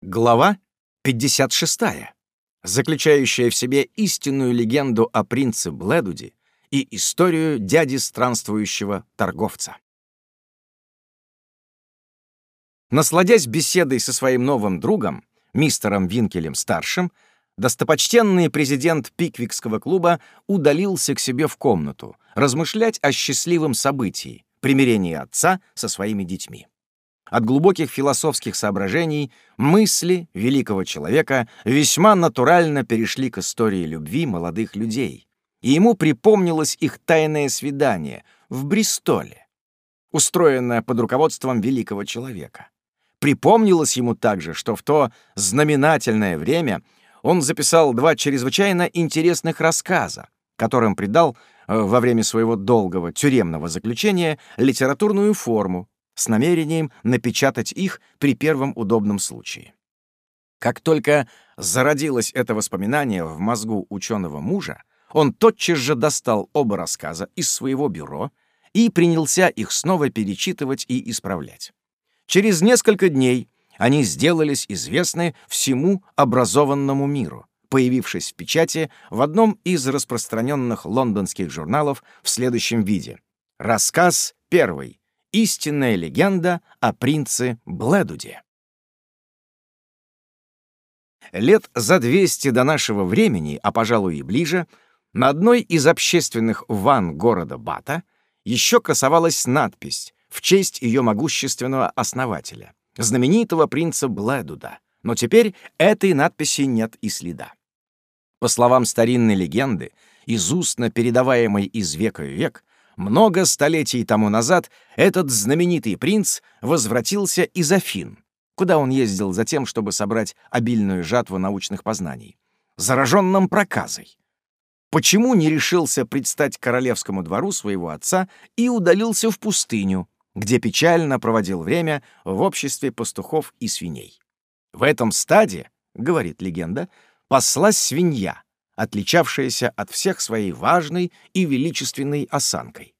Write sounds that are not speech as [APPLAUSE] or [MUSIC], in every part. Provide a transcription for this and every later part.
Глава 56, заключающая в себе истинную легенду о принце Бледуди и историю дяди странствующего торговца. Насладясь беседой со своим новым другом, мистером Винкелем-старшим, достопочтенный президент Пиквикского клуба удалился к себе в комнату размышлять о счастливом событии — примирении отца со своими детьми. От глубоких философских соображений мысли великого человека весьма натурально перешли к истории любви молодых людей, и ему припомнилось их тайное свидание в Бристоле, устроенное под руководством великого человека. Припомнилось ему также, что в то знаменательное время он записал два чрезвычайно интересных рассказа, которым придал э, во время своего долгого тюремного заключения литературную форму, с намерением напечатать их при первом удобном случае. Как только зародилось это воспоминание в мозгу ученого мужа, он тотчас же достал оба рассказа из своего бюро и принялся их снова перечитывать и исправлять. Через несколько дней они сделались известны всему образованному миру, появившись в печати в одном из распространенных лондонских журналов в следующем виде. Рассказ первый Истинная легенда о принце Бледуде. Лет за 200 до нашего времени, а, пожалуй, и ближе, на одной из общественных ванн города Бата еще красовалась надпись в честь ее могущественного основателя, знаменитого принца Бледуда, но теперь этой надписи нет и следа. По словам старинной легенды, из устно передаваемой из века в век, много столетий тому назад этот знаменитый принц возвратился из Афин, куда он ездил за тем, чтобы собрать обильную жатву научных познаний, зараженным проказой. Почему не решился предстать королевскому двору своего отца и удалился в пустыню, где печально проводил время в обществе пастухов и свиней? В этом стаде, говорит легенда, паслась свинья — отличавшаяся от всех своей важной и величественной осанкой.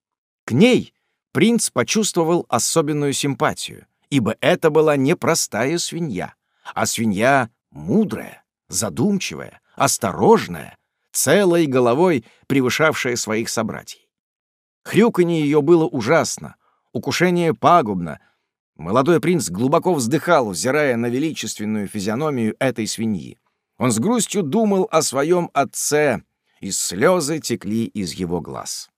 К ней принц почувствовал особенную симпатию, ибо это была не простая свинья, а свинья мудрая, задумчивая, осторожная, целой головой превышавшая своих собратьев. Хрюканье ее было ужасно, укушение пагубно. Молодой принц глубоко вздыхал, взирая на величественную физиономию этой свиньи. Он с грустью думал о своем отце, и слезы текли из его глаз.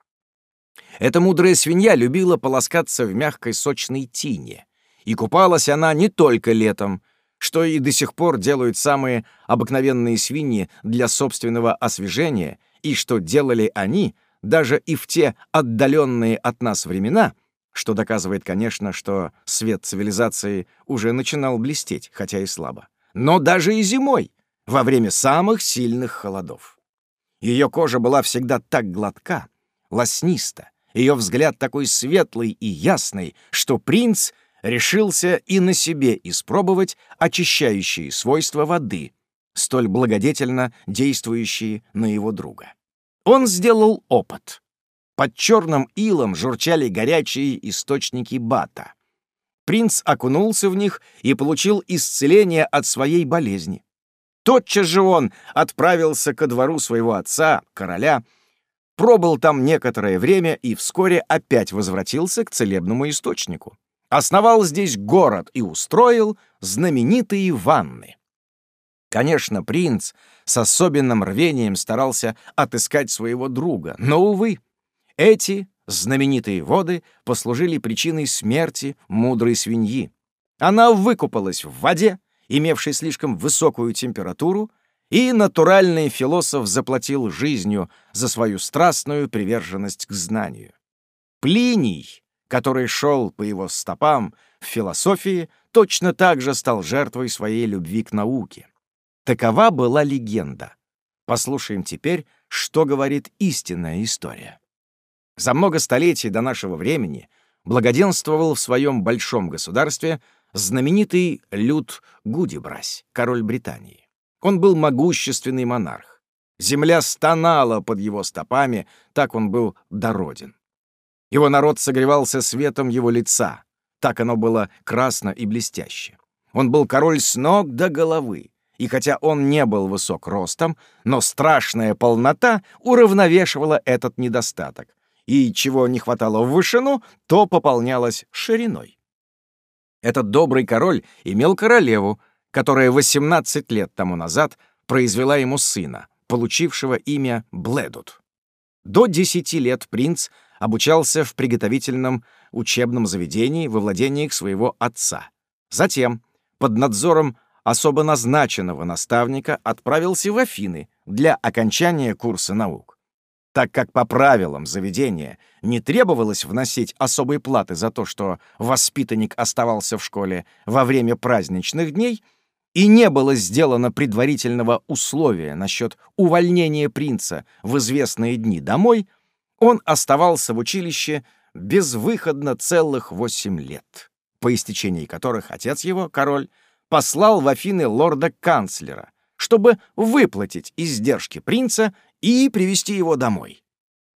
Эта мудрая свинья любила полоскаться в мягкой сочной тине, и купалась она не только летом, что и до сих пор делают самые обыкновенные свиньи для собственного освежения, и что делали они даже и в те отдаленные от нас времена, что доказывает, конечно, что свет цивилизации уже начинал блестеть, хотя и слабо. Но даже и зимой, во время самых сильных холодов. Ее кожа была всегда так гладка, лосниста, ее взгляд такой светлый и ясный, что принц решился и на себе испробовать очищающие свойства воды, столь благодетельно действующие на его друга. Он сделал опыт. Под черным илом журчали горячие источники бата. Принц окунулся в них и получил исцеление от своей болезни. Тотчас же он отправился ко двору своего отца, короля, пробыл там некоторое время и вскоре опять возвратился к целебному источнику. Основал здесь город и устроил знаменитые ванны. Конечно, принц с особенным рвением старался отыскать своего друга, но, увы, эти знаменитые воды послужили причиной смерти мудрой свиньи. Она выкупалась в воде, имевший слишком высокую температуру, и натуральный философ заплатил жизнью за свою страстную приверженность к знанию. Плиний, который шел по его стопам в философии, точно так же стал жертвой своей любви к науке. Такова была легенда. Послушаем теперь, что говорит истинная история. За много столетий до нашего времени благоденствовал в своем большом государстве знаменитый Люд Гудибрась, король Британии. Он был могущественный монарх. Земля стонала под его стопами, так он был дороден. Его народ согревался светом его лица, так оно было красно и блестяще. Он был король с ног до головы, и хотя он не был высок ростом, но страшная полнота уравновешивала этот недостаток, и чего не хватало в вышину, то пополнялось шириной. Этот добрый король имел королеву, которая 18 лет тому назад произвела ему сына, получившего имя Бледут. До 10 лет принц обучался в приготовительном учебном заведении во владениях своего отца. Затем, под надзором особо назначенного наставника, отправился в Афины для окончания курса наук. Так как по правилам заведения не требовалось вносить особой платы за то, что воспитанник оставался в школе во время праздничных дней, и не было сделано предварительного условия насчет увольнения принца в известные дни домой, он оставался в училище безвыходно целых восемь лет, по истечении которых отец его, король, послал в Афины лорда-канцлера, чтобы выплатить издержки принца и привести его домой.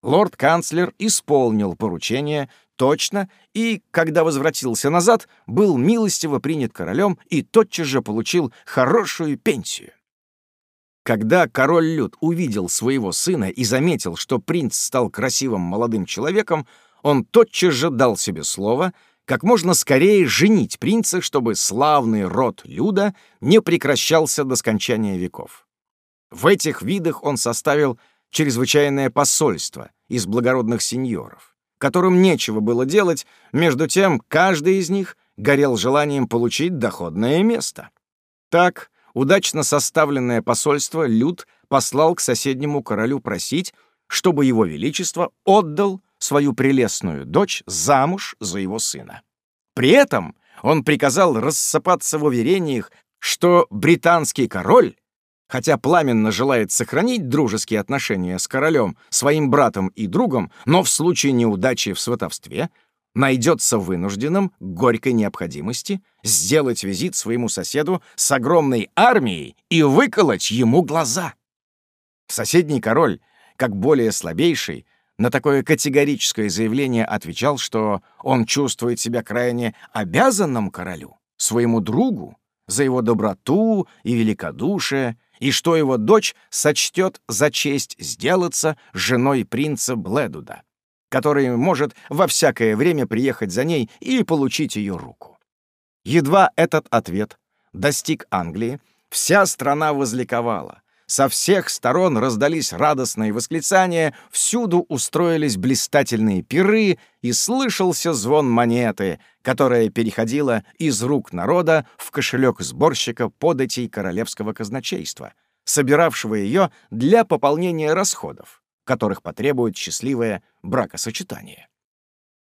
Лорд-канцлер исполнил поручение точно и, когда возвратился назад, был милостиво принят королем и тотчас же получил хорошую пенсию. Когда король Люд увидел своего сына и заметил, что принц стал красивым молодым человеком, он тотчас же дал себе слово как можно скорее женить принца, чтобы славный род Люда не прекращался до скончания веков. В этих видах он составил чрезвычайное посольство из благородных сеньоров, которым нечего было делать, между тем каждый из них горел желанием получить доходное место. Так, удачно составленное посольство Люд послал к соседнему королю просить, чтобы его величество отдал свою прелестную дочь замуж за его сына. При этом он приказал рассыпаться в уверениях, что британский король, хотя пламенно желает сохранить дружеские отношения с королем, своим братом и другом, но в случае неудачи в сватовстве — найдется вынужденным горькой необходимости сделать визит своему соседу с огромной армией и выколоть ему глаза. Соседний король, как более слабейший, на такое категорическое заявление отвечал, что он чувствует себя крайне обязанным королю, своему другу, за его доброту и великодушие, и что его дочь сочтет за честь сделаться женой принца Бледуда который может во всякое время приехать за ней и получить ее руку. Едва этот ответ достиг Англии, вся страна возликовала. Со всех сторон раздались радостные восклицания, всюду устроились блистательные пиры, и слышался звон монеты, которая переходила из рук народа в кошелек сборщика податей королевского казначейства, собиравшего ее для пополнения расходов которых потребует счастливое бракосочетание.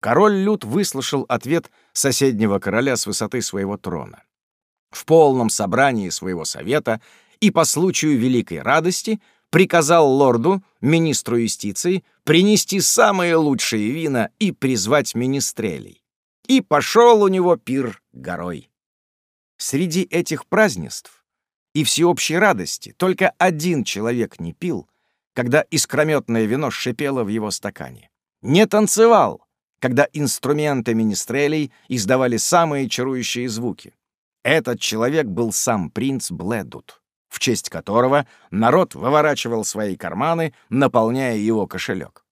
Король Люд выслушал ответ соседнего короля с высоты своего трона. В полном собрании своего совета и по случаю великой радости приказал лорду, министру юстиции, принести самые лучшие вина и призвать министрелей. И пошел у него пир горой. Среди этих празднеств и всеобщей радости только один человек не пил, когда искрометное вино шипело в его стакане. Не танцевал, когда инструменты министрелей издавали самые чарующие звуки. Этот человек был сам принц Бледут, в честь которого народ выворачивал свои карманы, наполняя его кошелек.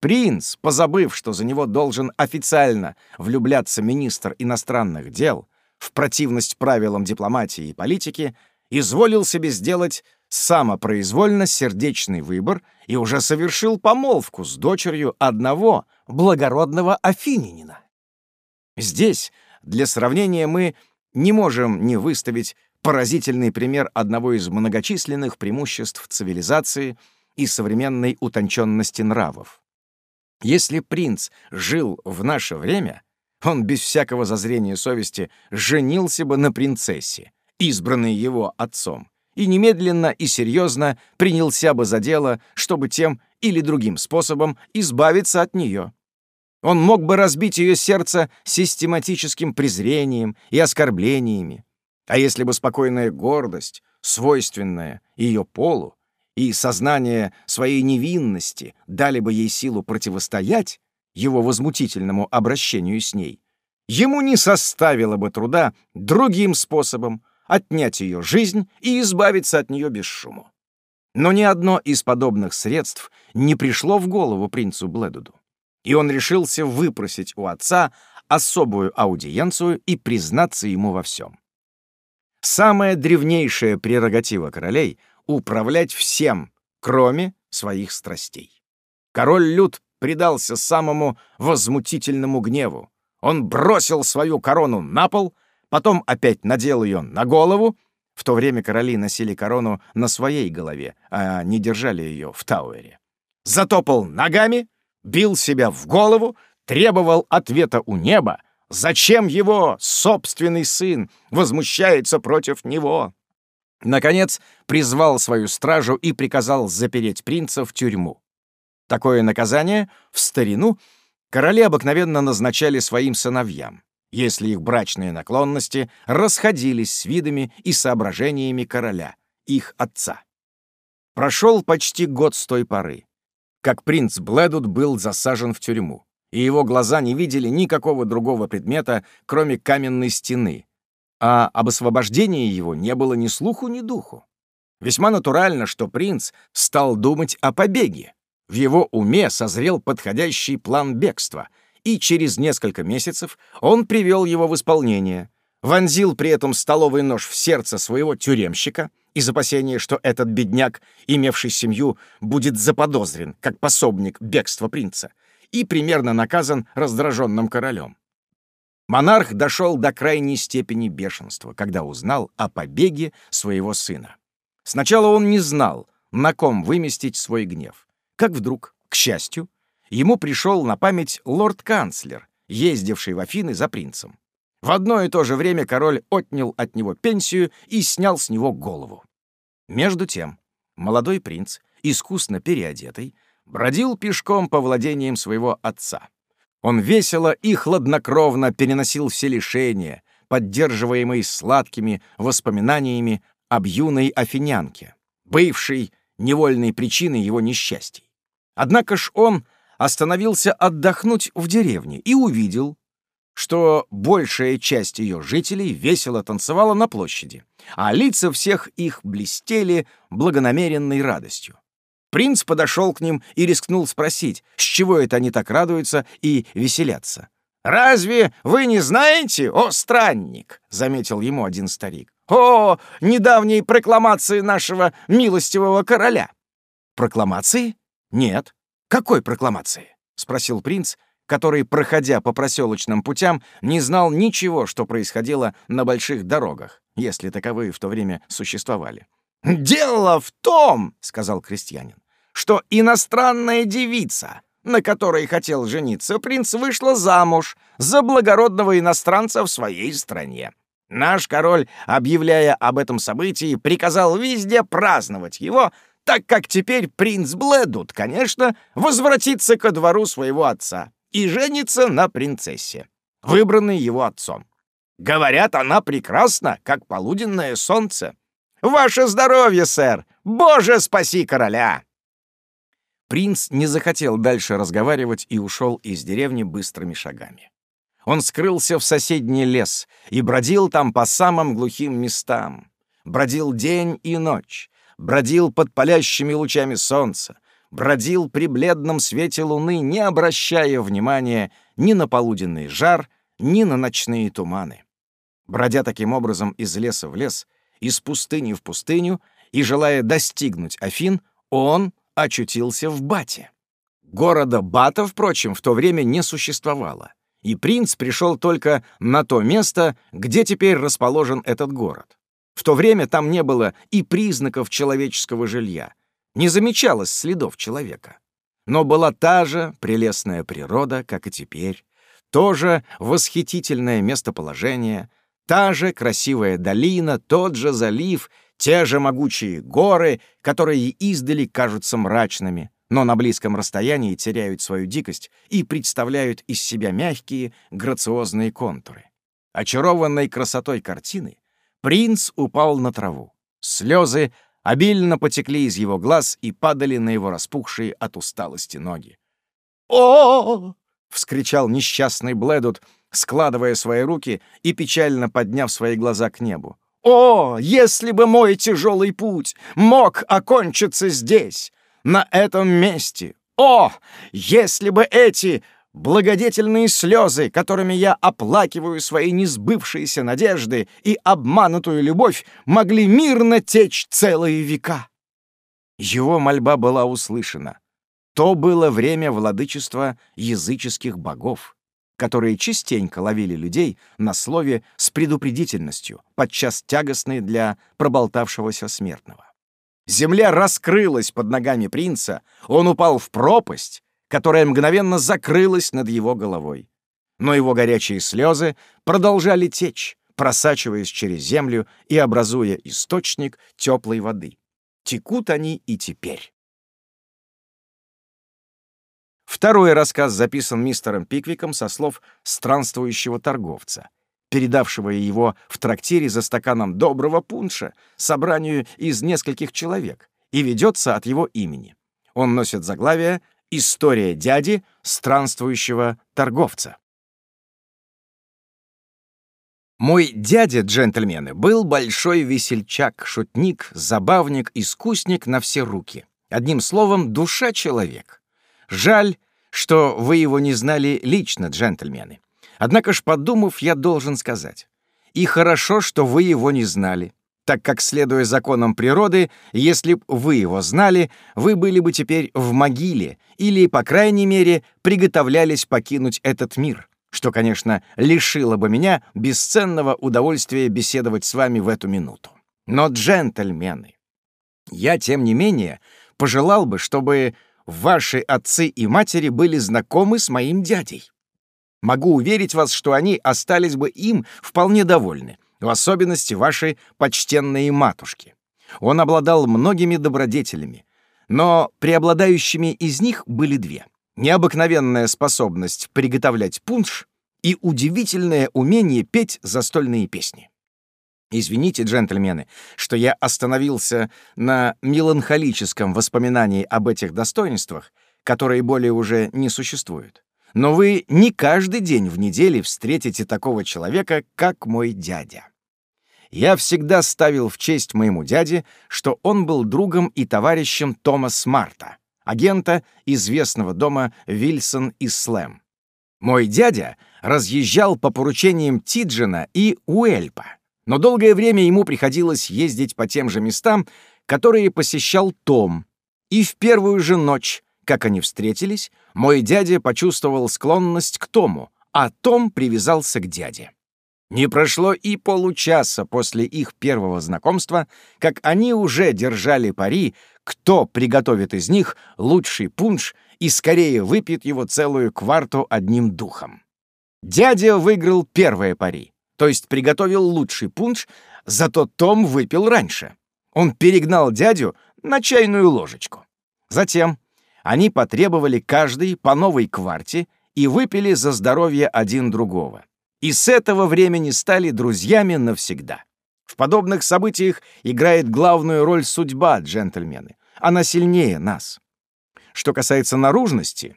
Принц, позабыв, что за него должен официально влюбляться министр иностранных дел, в противность правилам дипломатии и политики, изволил себе сделать самопроизвольно сердечный выбор и уже совершил помолвку с дочерью одного благородного афининина. Здесь, для сравнения, мы не можем не выставить поразительный пример одного из многочисленных преимуществ цивилизации и современной утонченности нравов. Если принц жил в наше время, он без всякого зазрения совести женился бы на принцессе, избранной его отцом, и немедленно и серьезно принялся бы за дело, чтобы тем или другим способом избавиться от нее. Он мог бы разбить ее сердце систематическим презрением и оскорблениями. А если бы спокойная гордость, свойственная ее полу, и сознание своей невинности дали бы ей силу противостоять его возмутительному обращению с ней, ему не составило бы труда другим способом отнять ее жизнь и избавиться от нее без шуму. Но ни одно из подобных средств не пришло в голову принцу Бледуду, и он решился выпросить у отца особую аудиенцию и признаться ему во всем. Самая древнейшая прерогатива королей — управлять всем, кроме своих страстей. Король Люд предался самому возмутительному гневу. Он бросил свою корону на пол, потом опять надел ее на голову. В то время короли носили корону на своей голове, а не держали ее в Тауэре. Затопал ногами, бил себя в голову, требовал ответа у неба. Зачем его собственный сын возмущается против него? Наконец, призвал свою стражу и приказал запереть принца в тюрьму. Такое наказание в старину короли обыкновенно назначали своим сыновьям, если их брачные наклонности расходились с видами и соображениями короля, их отца. Прошел почти год с той поры, как принц Бледут был засажен в тюрьму, и его глаза не видели никакого другого предмета, кроме каменной стены, а об освобождении его не было ни слуху, ни духу. Весьма натурально, что принц стал думать о побеге, в его уме созрел подходящий план бегства, и через несколько месяцев он привел его в исполнение, вонзил при этом столовый нож в сердце своего тюремщика из опасения, что этот бедняк, имевший семью, будет заподозрен как пособник бегства принца и примерно наказан раздраженным королем. Монарх дошел до крайней степени бешенства, когда узнал о побеге своего сына. Сначала он не знал, на ком выместить свой гнев как вдруг, к счастью, ему пришел на память лорд-канцлер, ездивший в Афины за принцем. В одно и то же время король отнял от него пенсию и снял с него голову. Между тем, молодой принц, искусно переодетый, бродил пешком по владениям своего отца. Он весело и хладнокровно переносил все лишения, поддерживаемые сладкими воспоминаниями об юной афинянке, бывшей невольной причиной его несчастий. Однако ж он остановился отдохнуть в деревне и увидел, что большая часть ее жителей весело танцевала на площади, а лица всех их блестели благонамеренной радостью. Принц подошел к ним и рискнул спросить, с чего это они так радуются и веселятся. «Разве вы не знаете, о странник?» — заметил ему один старик. «О, недавние прокламации нашего милостивого короля!» «Прокламации?» «Нет. Какой прокламации?» — спросил принц, который, проходя по проселочным путям, не знал ничего, что происходило на больших дорогах, если таковые в то время существовали. «Дело в том, — сказал крестьянин, — что иностранная девица, на которой хотел жениться, принц вышла замуж за благородного иностранца в своей стране. Наш король, объявляя об этом событии, приказал везде праздновать его, так как теперь принц Блэдут, конечно, возвратится ко двору своего отца и женится на принцессе, выбранной его отцом. Говорят, она прекрасна, как полуденное солнце. Ваше здоровье, сэр! Боже, спаси короля!» Принц не захотел дальше разговаривать и ушел из деревни быстрыми шагами. Он скрылся в соседний лес и бродил там по самым глухим местам. Бродил день и ночь, бродил под палящими лучами солнца, бродил при бледном свете луны, не обращая внимания ни на полуденный жар, ни на ночные туманы. Бродя таким образом из леса в лес, из пустыни в пустыню и желая достигнуть Афин, он очутился в Бате. Города Бата, впрочем, в то время не существовало, и принц пришел только на то место, где теперь расположен этот город. В то время там не было и признаков человеческого жилья, не замечалось следов человека. Но была та же прелестная природа, как и теперь, то же восхитительное местоположение, та же красивая долина, тот же залив, те же могучие горы, которые издали кажутся мрачными, но на близком расстоянии теряют свою дикость и представляют из себя мягкие, грациозные контуры. Очарованной красотой картины Принц упал на траву. Слезы обильно потекли из его глаз и падали на его распухшие от усталости ноги. о, вскричал несчастный Блэдут, складывая свои руки и печально подняв свои глаза к небу. «О, если бы мой тяжелый путь мог окончиться здесь, на этом месте! О, если бы эти благодетельные слезы, которыми я оплакиваю свои несбывшиеся надежды и обманутую любовь, могли мирно течь целые века!» Его мольба была услышана. То было время владычества языческих богов, которые частенько ловили людей на слове с предупредительностью, подчас тягостной для проболтавшегося смертного. Земля раскрылась под ногами принца, он упал в пропасть, которая мгновенно закрылась над его головой. Но его горячие слезы продолжали течь, просачиваясь через землю и образуя источник теплой воды. Текут они и теперь. Второй рассказ записан мистером Пиквиком со слов странствующего торговца, передавшего его в трактире за стаканом доброго пунша собранию из нескольких человек и ведется от его имени. Он носит заглавие «История дяди странствующего торговца». Мой дядя, джентльмены, был большой весельчак, шутник, забавник, искусник на все руки. Одним словом, душа человек. Жаль, что вы его не знали лично, джентльмены. Однако ж, подумав, я должен сказать. И хорошо, что вы его не знали, так как, следуя законам природы, если б вы его знали, вы были бы теперь в могиле или, по крайней мере, приготовлялись покинуть этот мир, что, конечно, лишило бы меня бесценного удовольствия беседовать с вами в эту минуту. Но, джентльмены, я, тем не менее, пожелал бы, чтобы ваши отцы и матери были знакомы с моим дядей. Могу уверить вас, что они остались бы им вполне довольны, в особенности ваши почтенные матушки. Он обладал многими добродетелями, но преобладающими из них были две. Необыкновенная способность приготовлять пунш и удивительное умение петь застольные песни. Извините, джентльмены, что я остановился на меланхолическом воспоминании об этих достоинствах, которые более уже не существуют. Но вы не каждый день в неделе встретите такого человека, как мой дядя. Я всегда ставил в честь моему дяде, что он был другом и товарищем Томас Марта, агента известного дома Вильсон и Слэм. Мой дядя разъезжал по поручениям Тиджина и Уэльпа, но долгое время ему приходилось ездить по тем же местам, которые посещал Том. И в первую же ночь, как они встретились, мой дядя почувствовал склонность к Тому, а Том привязался к дяде. Не прошло и получаса после их первого знакомства, как они уже держали пари, кто приготовит из них лучший пунш и скорее выпьет его целую кварту одним духом. Дядя выиграл первое пари то есть приготовил лучший пунш, зато Том выпил раньше. Он перегнал дядю на чайную ложечку. Затем они потребовали каждый по новой кварте и выпили за здоровье один другого. И с этого времени стали друзьями навсегда. В подобных событиях играет главную роль судьба, джентльмены. Она сильнее нас. Что касается наружности,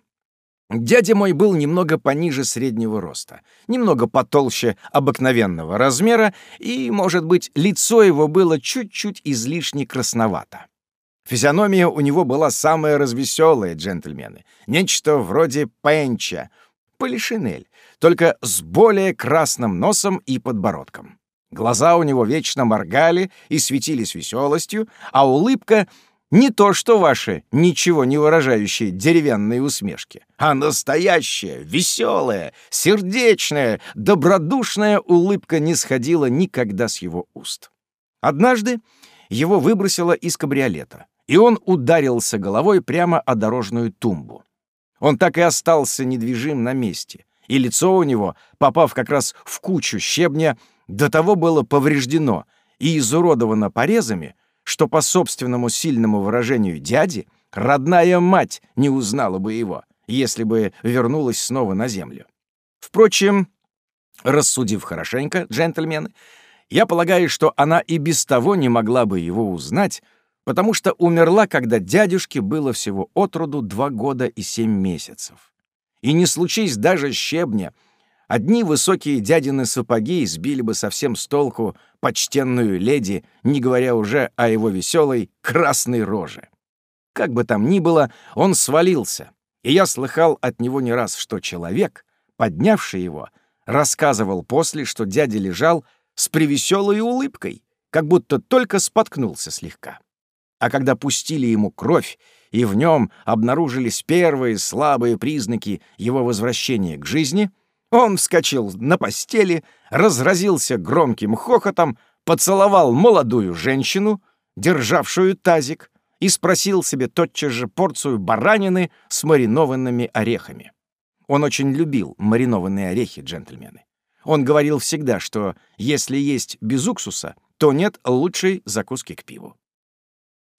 Дядя мой был немного пониже среднего роста, немного потолще обыкновенного размера, и, может быть, лицо его было чуть-чуть излишне красновато. Физиономия у него была самая развеселая, джентльмены. Нечто вроде пенча, полишинель, только с более красным носом и подбородком. Глаза у него вечно моргали и светились веселостью, а улыбка не то, что ваши ничего не выражающие деревянные усмешки, а настоящая, веселая, сердечная, добродушная улыбка не сходила никогда с его уст. Однажды его выбросило из кабриолета, и он ударился головой прямо о дорожную тумбу. Он так и остался недвижим на месте, и лицо у него, попав как раз в кучу щебня, до того было повреждено и изуродовано порезами, что по собственному сильному выражению дяди родная мать не узнала бы его, если бы вернулась снова на землю. Впрочем, рассудив хорошенько, джентльмены, я полагаю, что она и без того не могла бы его узнать, потому что умерла, когда дядюшке было всего от роду два года и семь месяцев. И не случись даже щебня, Одни высокие дядины сапоги сбили бы совсем с толку почтенную леди, не говоря уже о его веселой красной роже. Как бы там ни было, он свалился, и я слыхал от него не раз, что человек, поднявший его, рассказывал после, что дядя лежал с привеселой улыбкой, как будто только споткнулся слегка. А когда пустили ему кровь, и в нем обнаружились первые слабые признаки его возвращения к жизни — он вскочил на постели, разразился громким хохотом, поцеловал молодую женщину, державшую тазик, и спросил себе тотчас же порцию баранины с маринованными орехами. Он очень любил маринованные орехи, джентльмены. Он говорил всегда, что если есть без уксуса, то нет лучшей закуски к пиву.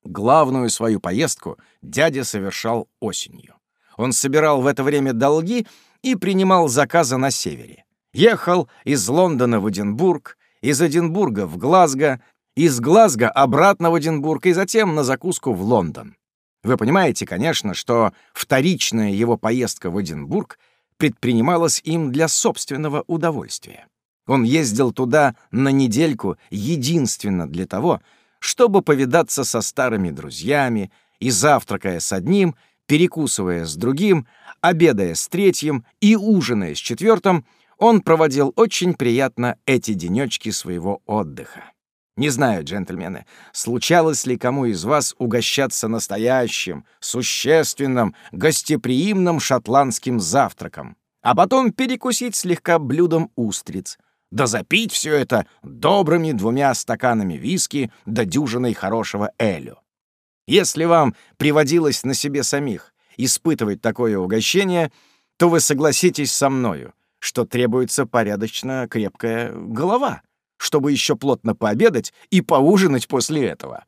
Главную свою поездку дядя совершал осенью. Он собирал в это время долги и принимал заказы на севере. Ехал из Лондона в Эдинбург, из Эдинбурга в Глазго, из Глазго обратно в Эдинбург и затем на закуску в Лондон. Вы понимаете, конечно, что вторичная его поездка в Эдинбург предпринималась им для собственного удовольствия. Он ездил туда на недельку единственно для того, чтобы повидаться со старыми друзьями и, завтракая с одним, перекусывая с другим, обедая с третьим и ужиная с четвертым, он проводил очень приятно эти денечки своего отдыха. Не знаю, джентльмены, случалось ли кому из вас угощаться настоящим, существенным, гостеприимным шотландским завтраком, а потом перекусить слегка блюдом устриц, да запить все это добрыми двумя стаканами виски да дюжиной хорошего элю. Если вам приводилось на себе самих испытывать такое угощение, то вы согласитесь со мною, что требуется порядочно крепкая голова, чтобы еще плотно пообедать и поужинать после этого.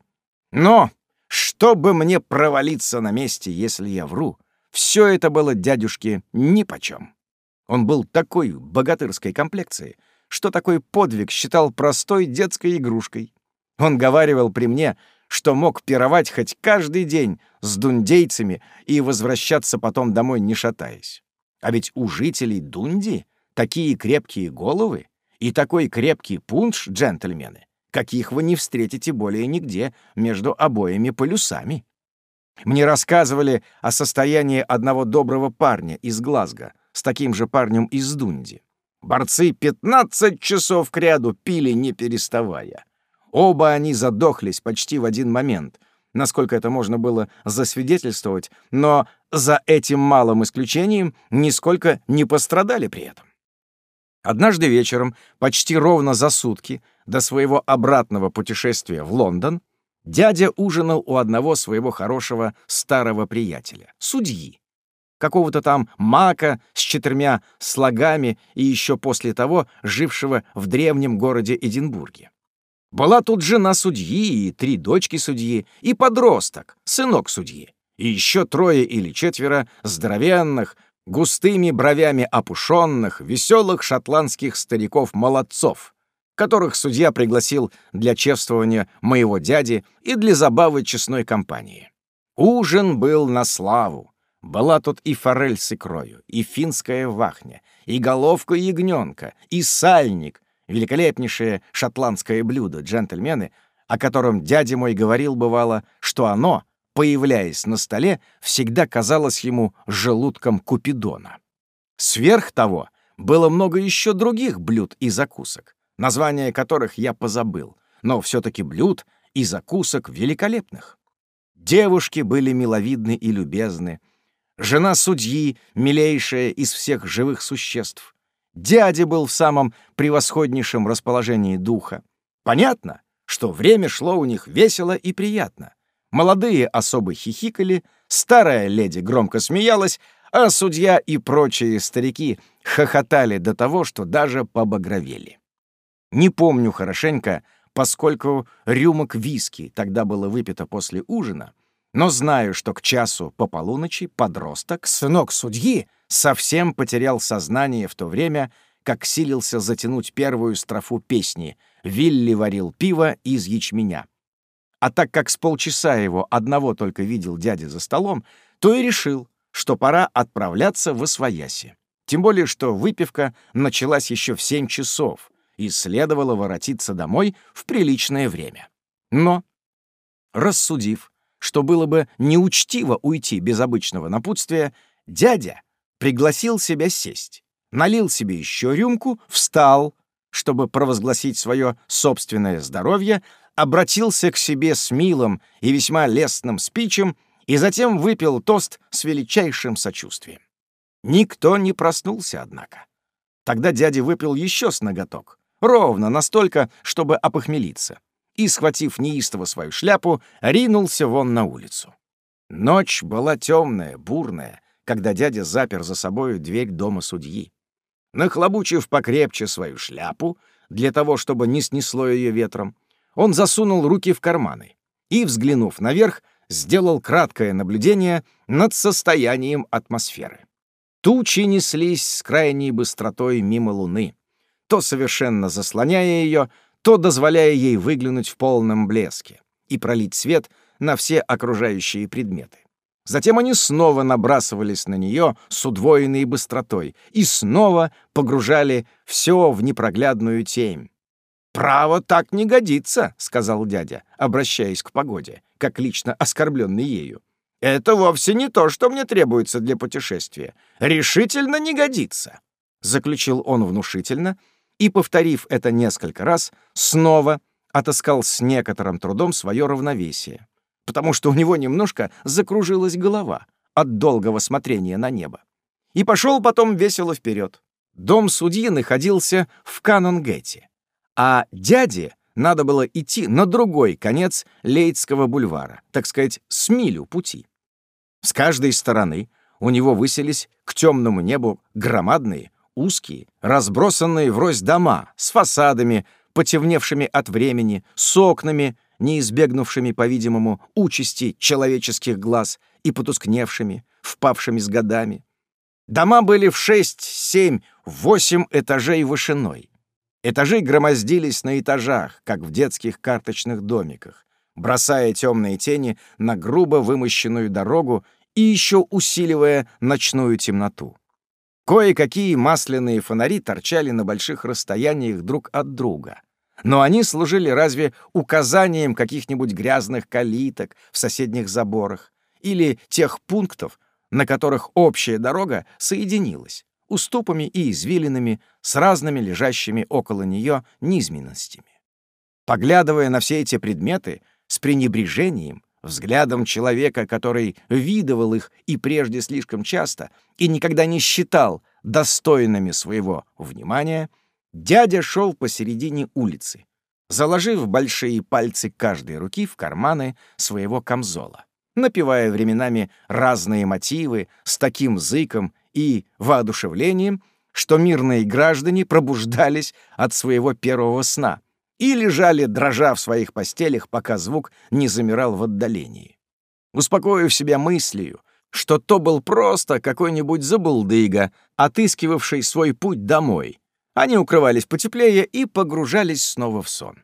Но, чтобы мне провалиться на месте, если я вру, все это было дядюшке нипочем. Он был такой богатырской комплекции, что такой подвиг считал простой детской игрушкой. Он говаривал при мне, что мог пировать хоть каждый день с дундейцами и возвращаться потом домой, не шатаясь. А ведь у жителей Дунди такие крепкие головы и такой крепкий пунш, джентльмены, каких вы не встретите более нигде между обоими полюсами. Мне рассказывали о состоянии одного доброго парня из Глазго с таким же парнем из Дунди. Борцы 15 часов кряду пили, не переставая. Оба они задохлись почти в один момент, насколько это можно было засвидетельствовать, но за этим малым исключением нисколько не пострадали при этом. Однажды вечером, почти ровно за сутки до своего обратного путешествия в Лондон, дядя ужинал у одного своего хорошего старого приятеля, судьи, какого-то там мака с четырьмя слогами и еще после того жившего в древнем городе Эдинбурге. Была тут жена судьи и три дочки судьи, и подросток, сынок судьи, и еще трое или четверо здоровенных, густыми бровями опушенных, веселых шотландских стариков-молодцов, которых судья пригласил для чествования моего дяди и для забавы честной компании. Ужин был на славу. Была тут и форель с икрою, и финская вахня, и головка ягненка, и сальник, великолепнейшее шотландское блюдо, джентльмены, о котором дядя мой говорил бывало, что оно, появляясь на столе, всегда казалось ему желудком Купидона. Сверх того, было много еще других блюд и закусок, названия которых я позабыл, но все-таки блюд и закусок великолепных. Девушки были миловидны и любезны, жена судьи, милейшая из всех живых существ, Дядя был в самом превосходнейшем расположении духа. Понятно, что время шло у них весело и приятно. Молодые особы хихикали, старая леди громко смеялась, а судья и прочие старики хохотали до того, что даже побагровели. Не помню хорошенько, поскольку рюмок виски тогда было выпито после ужина, но знаю, что к часу по полуночи подросток, сынок судьи, совсем потерял сознание в то время, как силился затянуть первую строфу песни «Вилли варил пиво из ячменя». А так как с полчаса его одного только видел дядя за столом, то и решил, что пора отправляться в Освояси. Тем более, что выпивка началась еще в семь часов, и следовало воротиться домой в приличное время. Но, рассудив, что было бы неучтиво уйти без обычного напутствия, дядя пригласил себя сесть, налил себе еще рюмку, встал, чтобы провозгласить свое собственное здоровье, обратился к себе с милым и весьма лестным спичем и затем выпил тост с величайшим сочувствием. Никто не проснулся, однако. Тогда дядя выпил еще с ноготок, ровно настолько, чтобы опохмелиться, и, схватив неистово свою шляпу, ринулся вон на улицу. Ночь была темная, бурная, когда дядя запер за собою дверь дома судьи. Нахлобучив покрепче свою шляпу, для того, чтобы не снесло ее ветром, он засунул руки в карманы и, взглянув наверх, сделал краткое наблюдение над состоянием атмосферы. Тучи неслись с крайней быстротой мимо Луны, то совершенно заслоняя ее, то дозволяя ей выглянуть в полном блеске и пролить свет на все окружающие предметы. Затем они снова набрасывались на нее с удвоенной быстротой и снова погружали все в непроглядную тень. «Право так не годится», — сказал дядя, обращаясь к погоде, как лично оскорбленный ею. «Это вовсе не то, что мне требуется для путешествия. Решительно не годится», — заключил он внушительно, и, повторив это несколько раз, снова отыскал с некоторым трудом свое равновесие потому что у него немножко закружилась голова от долгого смотрения на небо. И пошел потом весело вперед. Дом судьи находился в Канонгете, а дяде надо было идти на другой конец Лейдского бульвара, так сказать, с милю пути. С каждой стороны у него высились к темному небу громадные, узкие, разбросанные врозь дома с фасадами, потемневшими от времени, с окнами, не избегнувшими, по-видимому, участи человеческих глаз и потускневшими, впавшими с годами. Дома были в шесть, семь, восемь этажей вышиной. Этажи громоздились на этажах, как в детских карточных домиках, бросая темные тени на грубо вымощенную дорогу и еще усиливая ночную темноту. Кое-какие масляные фонари торчали на больших расстояниях друг от друга — но они служили разве указанием каких-нибудь грязных калиток в соседних заборах или тех пунктов, на которых общая дорога соединилась уступами и извилинами с разными лежащими около нее низменностями. Поглядывая на все эти предметы с пренебрежением, взглядом человека, который видывал их и прежде слишком часто, и никогда не считал достойными своего внимания — Дядя шел посередине улицы, заложив большие пальцы каждой руки в карманы своего камзола, напевая временами разные мотивы с таким зыком и воодушевлением, что мирные граждане пробуждались от своего первого сна и лежали, дрожа в своих постелях, пока звук не замирал в отдалении. Успокоив себя мыслью, что то был просто какой-нибудь забулдыга, отыскивавший свой путь домой — они укрывались потеплее и погружались снова в сон.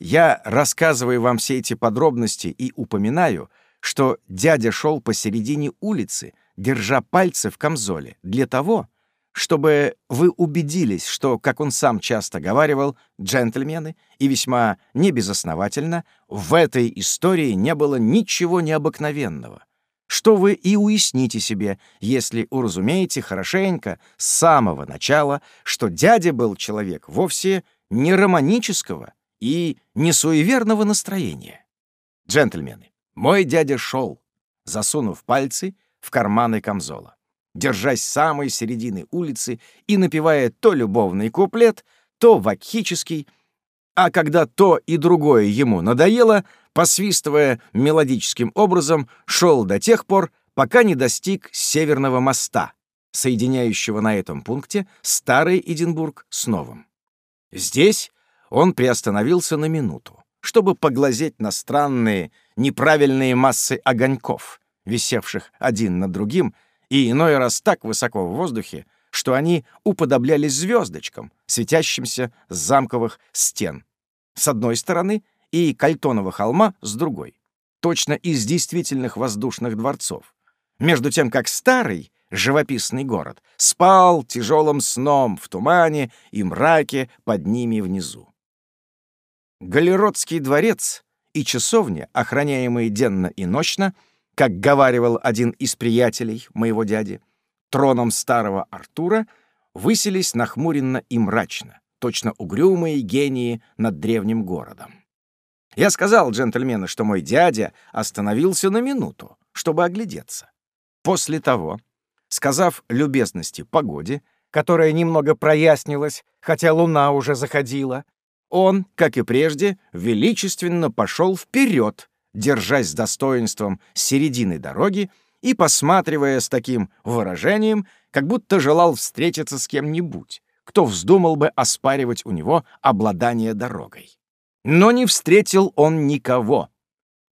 Я рассказываю вам все эти подробности и упоминаю, что дядя шел посередине улицы, держа пальцы в камзоле, для того, чтобы вы убедились, что, как он сам часто говаривал, джентльмены, и весьма небезосновательно, в этой истории не было ничего необыкновенного что вы и уясните себе, если уразумеете хорошенько с самого начала, что дядя был человек вовсе не романического и не суеверного настроения. Джентльмены, мой дядя шел, засунув пальцы в карманы камзола, держась самой середины улицы и напевая то любовный куплет, то вакхический, а когда то и другое ему надоело, посвистывая мелодическим образом, шел до тех пор, пока не достиг Северного моста, соединяющего на этом пункте старый Эдинбург с новым. Здесь он приостановился на минуту, чтобы поглазеть на странные, неправильные массы огоньков, висевших один над другим, и иной раз так высоко в воздухе, что они уподоблялись звездочкам, светящимся с замковых стен. С одной стороны — и Кальтонова холма с другой, точно из действительных воздушных дворцов. Между тем, как старый живописный город, спал тяжелым сном в тумане и мраке под ними внизу. Галеротский дворец и часовня, охраняемые денно и ночно, как говаривал один из приятелей моего дяди, троном старого Артура, выселись нахмуренно и мрачно, точно угрюмые гении над древним городом. Я сказал джентльмену, что мой дядя остановился на минуту, чтобы оглядеться. После того, сказав любезности погоде, которая немного прояснилась, хотя луна уже заходила, он, как и прежде, величественно пошел вперед, держась с достоинством середины дороги и посматривая с таким выражением, как будто желал встретиться с кем-нибудь, кто вздумал бы оспаривать у него обладание дорогой. Но не встретил он никого,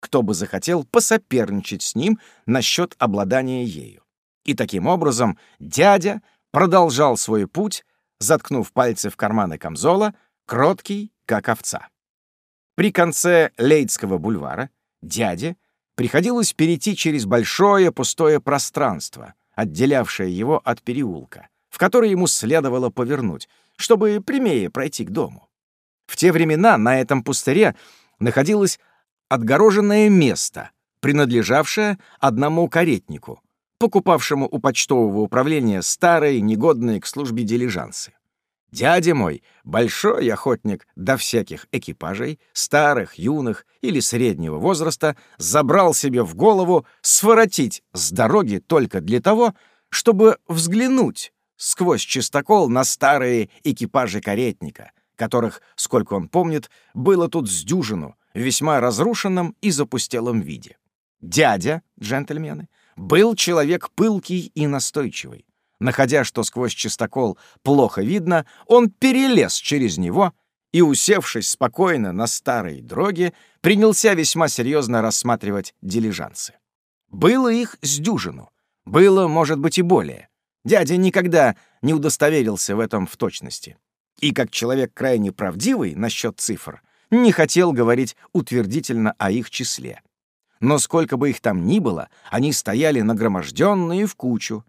кто бы захотел посоперничать с ним насчет обладания ею. И таким образом дядя продолжал свой путь, заткнув пальцы в карманы камзола, кроткий, как овца. При конце Лейдского бульвара дяде приходилось перейти через большое пустое пространство, отделявшее его от переулка, в который ему следовало повернуть, чтобы прямее пройти к дому. В те времена на этом пустыре находилось отгороженное место, принадлежавшее одному каретнику, покупавшему у почтового управления старые, негодные к службе дилижансы. Дядя мой — большой охотник до всяких экипажей, старых, юных или среднего возраста, забрал себе в голову своротить с дороги только для того, чтобы взглянуть сквозь чистокол на старые экипажи каретника, которых, сколько он помнит, было тут с дюжину, в весьма разрушенном и запустелом виде. Дядя, джентльмены, был человек пылкий и настойчивый. Находя, что сквозь чистокол плохо видно, он перелез через него и, усевшись спокойно на старой дороге, принялся весьма серьезно рассматривать дилижансы. Было их с дюжину, было, может быть, и более. Дядя никогда не удостоверился в этом в точности. И как человек крайне правдивый насчет цифр, не хотел говорить утвердительно о их числе. Но сколько бы их там ни было, они стояли нагроможденные в кучу,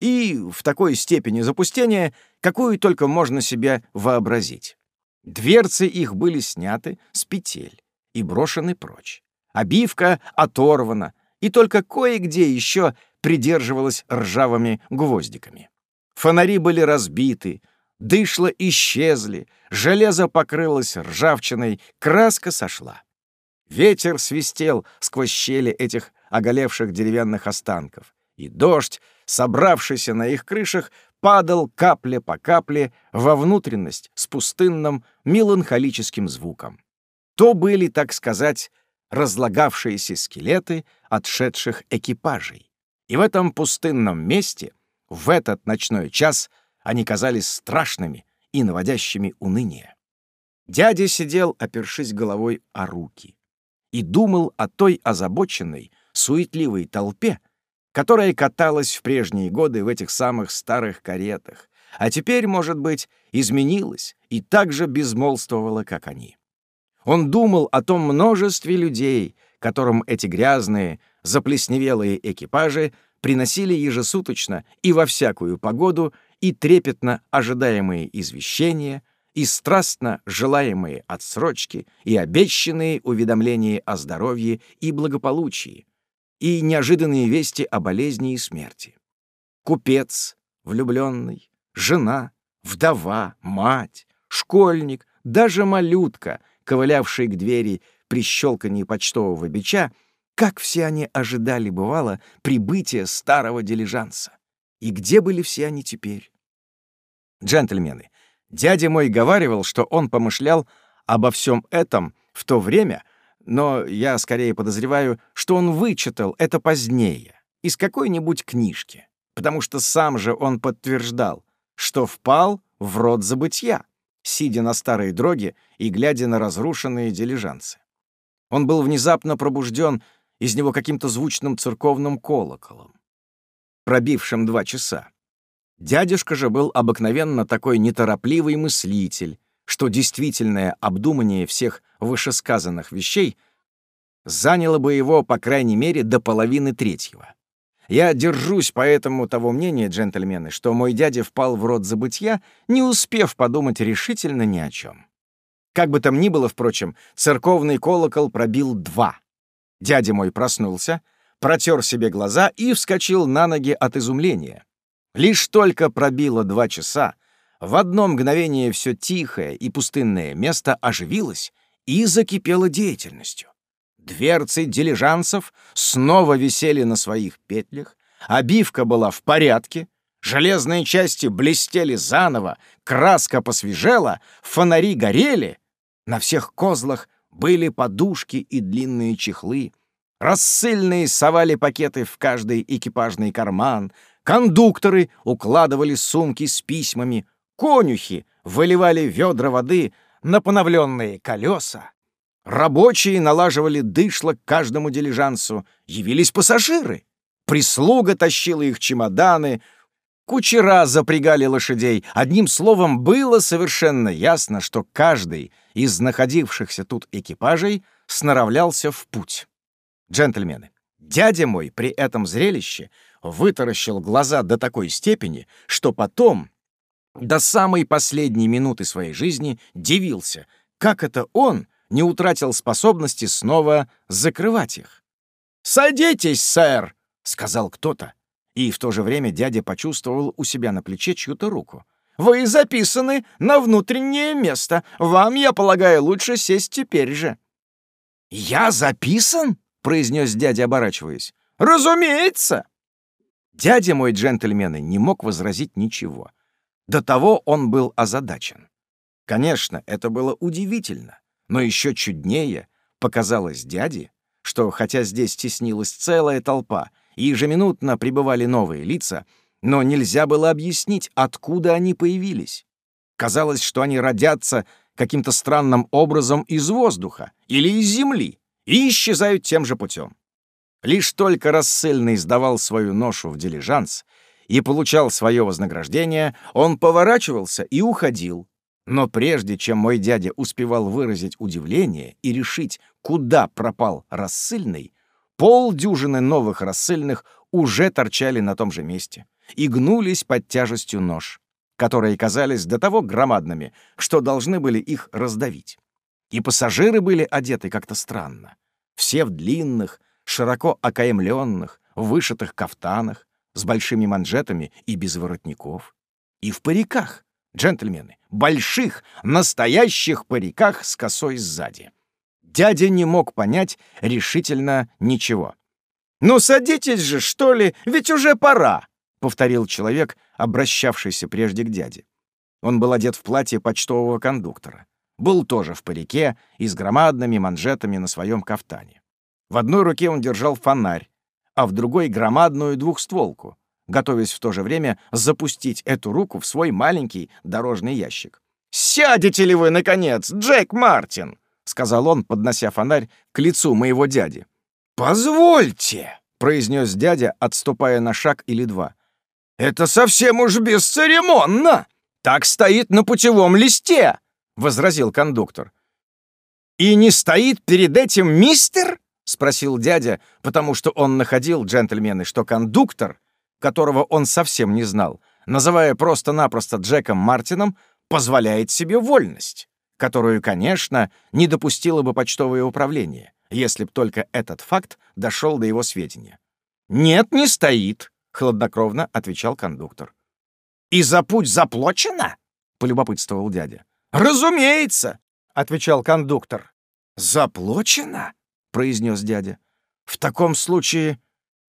и в такой степени запустения, какую только можно себе вообразить. Дверцы их были сняты с петель и брошены прочь. Обивка оторвана, и только кое-где еще придерживалась ржавыми гвоздиками. Фонари были разбиты, дышла исчезли, железо покрылось ржавчиной, краска сошла. Ветер свистел сквозь щели этих оголевших деревянных останков, и дождь собравшийся на их крышах, падал капля по капле во внутренность с пустынным меланхолическим звуком. То были, так сказать, разлагавшиеся скелеты отшедших экипажей. И в этом пустынном месте, в этот ночной час, они казались страшными и наводящими уныние. Дядя сидел, опершись головой о руки, и думал о той озабоченной, суетливой толпе, которая каталась в прежние годы в этих самых старых каретах, а теперь, может быть, изменилась и так же безмолвствовала, как они. Он думал о том множестве людей, которым эти грязные, заплесневелые экипажи приносили ежесуточно и во всякую погоду и трепетно ожидаемые извещения, и страстно желаемые отсрочки, и обещанные уведомления о здоровье и благополучии, и неожиданные вести о болезни и смерти. Купец, влюбленный, жена, вдова, мать, школьник, даже малютка, ковылявший к двери при щелкании почтового бича, как все они ожидали, бывало, прибытия старого дилижанса. И где были все они теперь? Джентльмены, дядя мой говаривал, что он помышлял обо всем этом в то время, но я скорее подозреваю, что он вычитал это позднее, из какой-нибудь книжки, потому что сам же он подтверждал, что впал в рот забытья, сидя на старой дроге и глядя на разрушенные дилижансы. Он был внезапно пробужден из него каким-то звучным церковным колоколом, пробившим два часа. Дядюшка же был обыкновенно такой неторопливый мыслитель, что действительное обдумание всех вышесказанных вещей заняло бы его, по крайней мере, до половины третьего. Я держусь поэтому того мнения, джентльмены, что мой дядя впал в рот забытья, не успев подумать решительно ни о чем. Как бы там ни было, впрочем, церковный колокол пробил два. Дядя мой проснулся, протер себе глаза и вскочил на ноги от изумления. Лишь только пробило два часа, в одно мгновение все тихое и пустынное место оживилось и закипело деятельностью. Дверцы дилижансов снова висели на своих петлях, обивка была в порядке, железные части блестели заново, краска посвежела, фонари горели, на всех козлах были подушки и длинные чехлы, рассыльные совали пакеты в каждый экипажный карман, кондукторы укладывали сумки с письмами, конюхи выливали ведра воды на поновленные колеса, Рабочие налаживали дышло к каждому дилижансу. Явились пассажиры. Прислуга тащила их чемоданы. Кучера запрягали лошадей. Одним словом, было совершенно ясно, что каждый из находившихся тут экипажей сноровлялся в путь. Джентльмены, дядя мой при этом зрелище вытаращил глаза до такой степени, что потом, до самой последней минуты своей жизни, дивился, как это он — не утратил способности снова закрывать их. «Садитесь, сэр!» — сказал кто-то. И в то же время дядя почувствовал у себя на плече чью-то руку. «Вы записаны на внутреннее место. Вам, я полагаю, лучше сесть теперь же». «Я записан?» — произнес дядя, оборачиваясь. «Разумеется!» Дядя мой, джентльмены, не мог возразить ничего. До того он был озадачен. Конечно, это было удивительно. Но еще чуднее показалось дяде, что хотя здесь теснилась целая толпа и ежеминутно прибывали новые лица, но нельзя было объяснить, откуда они появились. Казалось, что они родятся каким-то странным образом из воздуха или из земли и исчезают тем же путем. Лишь только рассыльный сдавал свою ношу в дилижанс и получал свое вознаграждение, он поворачивался и уходил, но прежде чем мой дядя успевал выразить удивление и решить, куда пропал рассыльный, полдюжины новых рассыльных уже торчали на том же месте и гнулись под тяжестью нож, которые казались до того громадными, что должны были их раздавить. И пассажиры были одеты как-то странно. Все в длинных, широко окаемленных, вышитых кафтанах, с большими манжетами и без воротников. И в париках, Джентльмены, больших, настоящих париках с косой сзади. Дядя не мог понять решительно ничего. «Ну, садитесь же, что ли, ведь уже пора!» — повторил человек, обращавшийся прежде к дяде. Он был одет в платье почтового кондуктора. Был тоже в парике и с громадными манжетами на своем кафтане. В одной руке он держал фонарь, а в другой — громадную двухстволку, готовясь в то же время запустить эту руку в свой маленький дорожный ящик. «Сядете ли вы, наконец, Джек Мартин?» — сказал он, поднося фонарь к лицу моего дяди. «Позвольте!» — произнес дядя, отступая на шаг или два. «Это совсем уж бесцеремонно! Так стоит на путевом листе!» — возразил кондуктор. «И не стоит перед этим мистер?» — спросил дядя, потому что он находил, джентльмены, что кондуктор которого он совсем не знал, называя просто-напросто Джеком Мартином, позволяет себе вольность, которую, конечно, не допустило бы почтовое управление, если б только этот факт дошел до его сведения. «Нет, не стоит», — хладнокровно отвечал кондуктор. «И за путь заплачено?» — полюбопытствовал дядя. «Разумеется», — отвечал кондуктор. «Заплачено?» — произнес дядя. «В таком случае,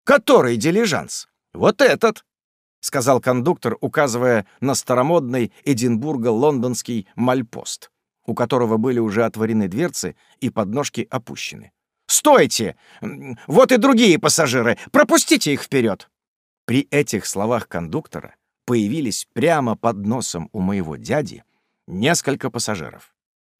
который дилижанс?» «Вот этот!» — сказал кондуктор, указывая на старомодный Эдинбурго-лондонский мальпост, у которого были уже отворены дверцы и подножки опущены. «Стойте! Вот и другие пассажиры! Пропустите их вперед!» При этих словах кондуктора появились прямо под носом у моего дяди несколько пассажиров.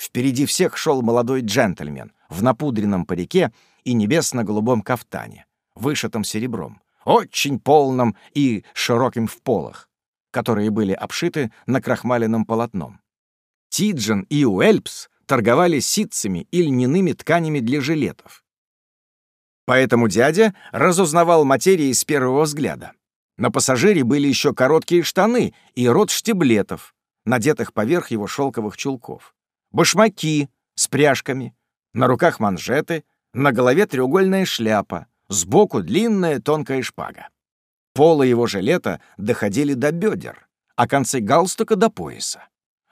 Впереди всех шел молодой джентльмен в напудренном парике и небесно-голубом кафтане, вышитом серебром, очень полным и широким в полах, которые были обшиты накрахмаленным полотном. Тиджин и Уэльпс торговали ситцами и льняными тканями для жилетов. Поэтому дядя разузнавал материи с первого взгляда. На пассажире были еще короткие штаны и рот штиблетов, надетых поверх его шелковых чулков, башмаки с пряжками, на руках манжеты, на голове треугольная шляпа, сбоку длинная тонкая шпага. Полы его жилета доходили до бедер, а концы галстука до пояса.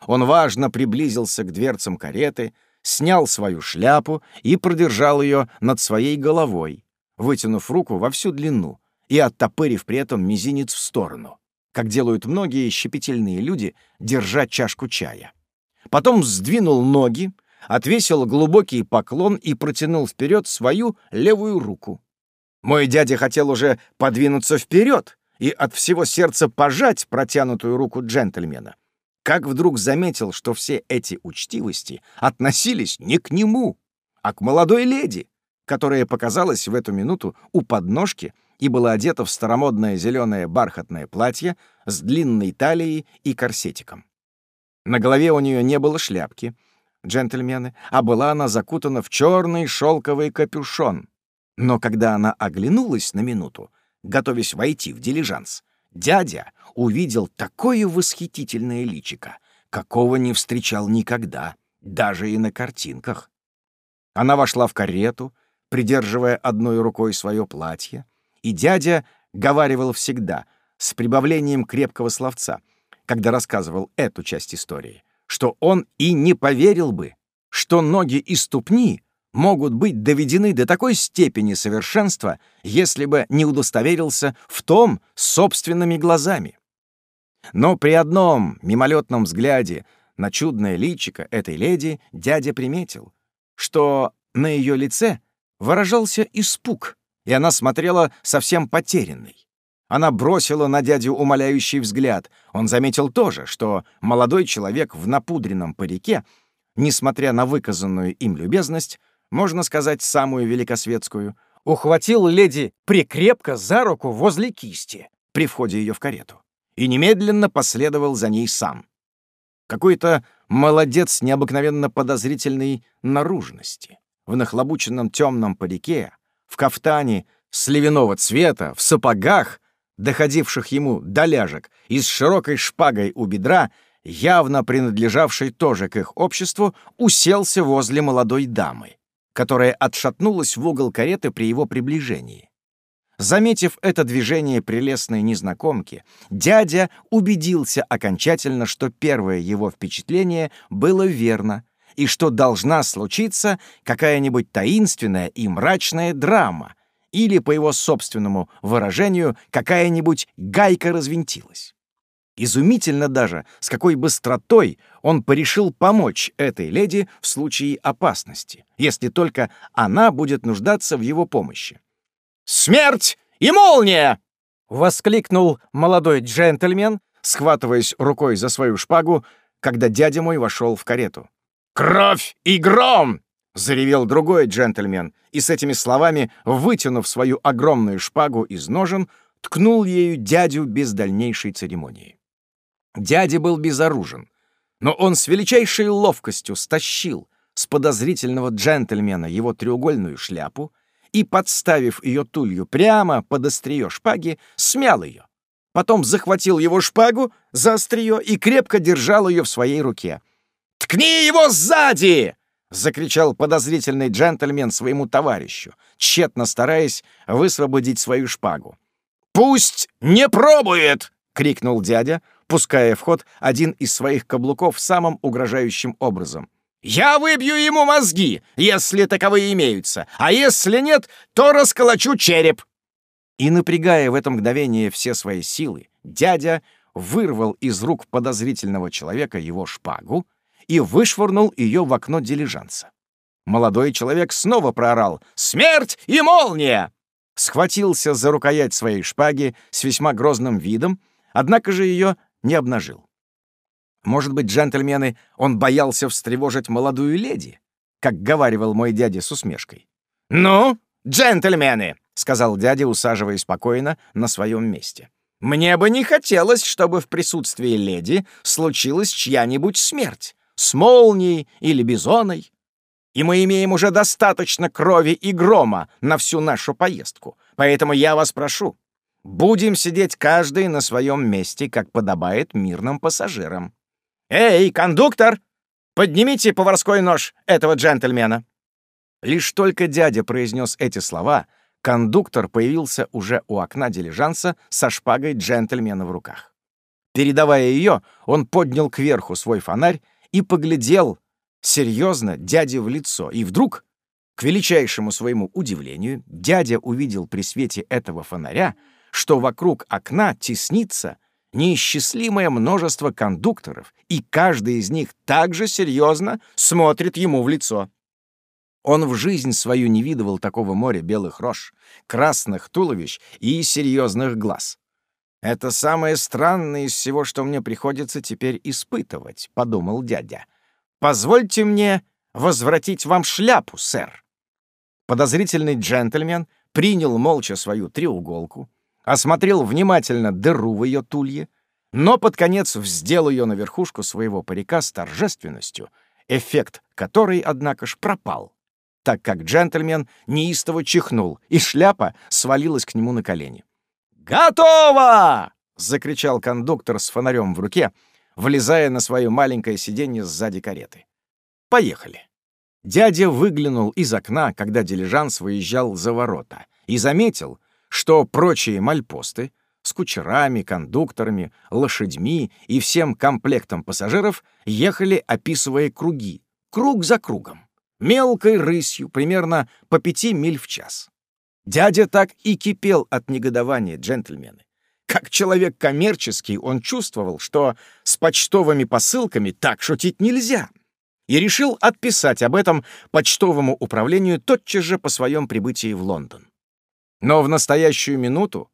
Он важно приблизился к дверцам кареты, снял свою шляпу и продержал ее над своей головой, вытянув руку во всю длину и оттопырив при этом мизинец в сторону, как делают многие щепетильные люди, держа чашку чая. Потом сдвинул ноги, отвесил глубокий поклон и протянул вперед свою левую руку. Мой дядя хотел уже подвинуться вперед и от всего сердца пожать протянутую руку джентльмена, как вдруг заметил, что все эти учтивости относились не к нему, а к молодой леди, которая показалась в эту минуту у подножки и была одета в старомодное зеленое бархатное платье с длинной талией и корсетиком. На голове у нее не было шляпки, джентльмены, а была она закутана в черный шелковый капюшон. Но когда она оглянулась на минуту, готовясь войти в дилижанс, дядя увидел такое восхитительное личико, какого не встречал никогда, даже и на картинках. Она вошла в карету, придерживая одной рукой свое платье, и дядя говаривал всегда, с прибавлением крепкого словца, когда рассказывал эту часть истории, что он и не поверил бы, что ноги и ступни могут быть доведены до такой степени совершенства, если бы не удостоверился в том собственными глазами. Но при одном мимолетном взгляде на чудное личико этой леди дядя приметил, что на ее лице выражался испуг, и она смотрела совсем потерянной. Она бросила на дядю умоляющий взгляд. Он заметил тоже, что молодой человек в напудренном парике, несмотря на выказанную им любезность, можно сказать, самую великосветскую, ухватил леди прикрепко за руку возле кисти при входе ее в карету и немедленно последовал за ней сам. Какой-то молодец необыкновенно подозрительной наружности, в нахлобученном темном парике, в кафтане сливяного цвета, в сапогах, доходивших ему до ляжек, и с широкой шпагой у бедра, явно принадлежавшей тоже к их обществу, уселся возле молодой дамы которая отшатнулась в угол кареты при его приближении. Заметив это движение прелестной незнакомки, дядя убедился окончательно, что первое его впечатление было верно, и что должна случиться какая-нибудь таинственная и мрачная драма, или, по его собственному выражению, какая-нибудь гайка развинтилась. Изумительно даже, с какой быстротой он порешил помочь этой леди в случае опасности, если только она будет нуждаться в его помощи. «Смерть и молния!» — воскликнул молодой джентльмен, схватываясь рукой за свою шпагу, когда дядя мой вошел в карету. «Кровь и гром!» — заревел другой джентльмен, и с этими словами, вытянув свою огромную шпагу из ножен, ткнул ею дядю без дальнейшей церемонии. Дядя был безоружен, но он с величайшей ловкостью стащил с подозрительного джентльмена его треугольную шляпу и, подставив ее тулью прямо под острие шпаги, смял ее. Потом захватил его шпагу за острие и крепко держал ее в своей руке. «Ткни его сзади!» — закричал подозрительный джентльмен своему товарищу, тщетно стараясь высвободить свою шпагу. «Пусть не пробует!» — крикнул дядя, пуская в ход один из своих каблуков самым угрожающим образом. «Я выбью ему мозги, если таковые имеются, а если нет, то расколочу череп!» И, напрягая в это мгновение все свои силы, дядя вырвал из рук подозрительного человека его шпагу и вышвырнул ее в окно дилижанса. Молодой человек снова проорал «Смерть и молния!» Схватился за рукоять своей шпаги с весьма грозным видом, однако же ее не обнажил. Может быть, джентльмены, он боялся встревожить молодую леди, как говаривал мой дядя с усмешкой. «Ну, джентльмены!» — сказал дядя, усаживаясь спокойно на своем месте. «Мне бы не хотелось, чтобы в присутствии леди случилась чья-нибудь смерть, с молнией или бизоной. и мы имеем уже достаточно крови и грома на всю нашу поездку. Поэтому я вас прошу, будем сидеть каждый на своем месте, как подобает мирным пассажирам. Эй, кондуктор, поднимите поварской нож этого джентльмена. Лишь только дядя произнес эти слова, кондуктор появился уже у окна дилижанса со шпагой джентльмена в руках. Передавая ее, он поднял кверху свой фонарь и поглядел серьезно дяде в лицо. И вдруг, к величайшему своему удивлению, дядя увидел при свете этого фонаря, что вокруг окна теснится неисчислимое множество кондукторов, и каждый из них также серьезно смотрит ему в лицо. Он в жизнь свою не видывал такого моря белых рож, красных туловищ и серьезных глаз. «Это самое странное из всего, что мне приходится теперь испытывать», — подумал дядя. «Позвольте мне возвратить вам шляпу, сэр». Подозрительный джентльмен принял молча свою треуголку, осмотрел внимательно дыру в ее тулье, но под конец вздел ее на верхушку своего парика с торжественностью, эффект которой, однако ж, пропал, так как джентльмен неистово чихнул, и шляпа свалилась к нему на колени. «Готово!» — закричал кондуктор с фонарем в руке, влезая на свое маленькое сиденье сзади кареты. «Поехали». Дядя выглянул из окна, когда дилижанс выезжал за ворота, и заметил, что прочие мальпосты с кучерами, кондукторами, лошадьми и всем комплектом пассажиров ехали, описывая круги, круг за кругом, мелкой рысью, примерно по пяти миль в час. Дядя так и кипел от негодования, джентльмены. Как человек коммерческий, он чувствовал, что с почтовыми посылками так шутить нельзя, и решил отписать об этом почтовому управлению тотчас же по своем прибытии в Лондон. Но в настоящую минуту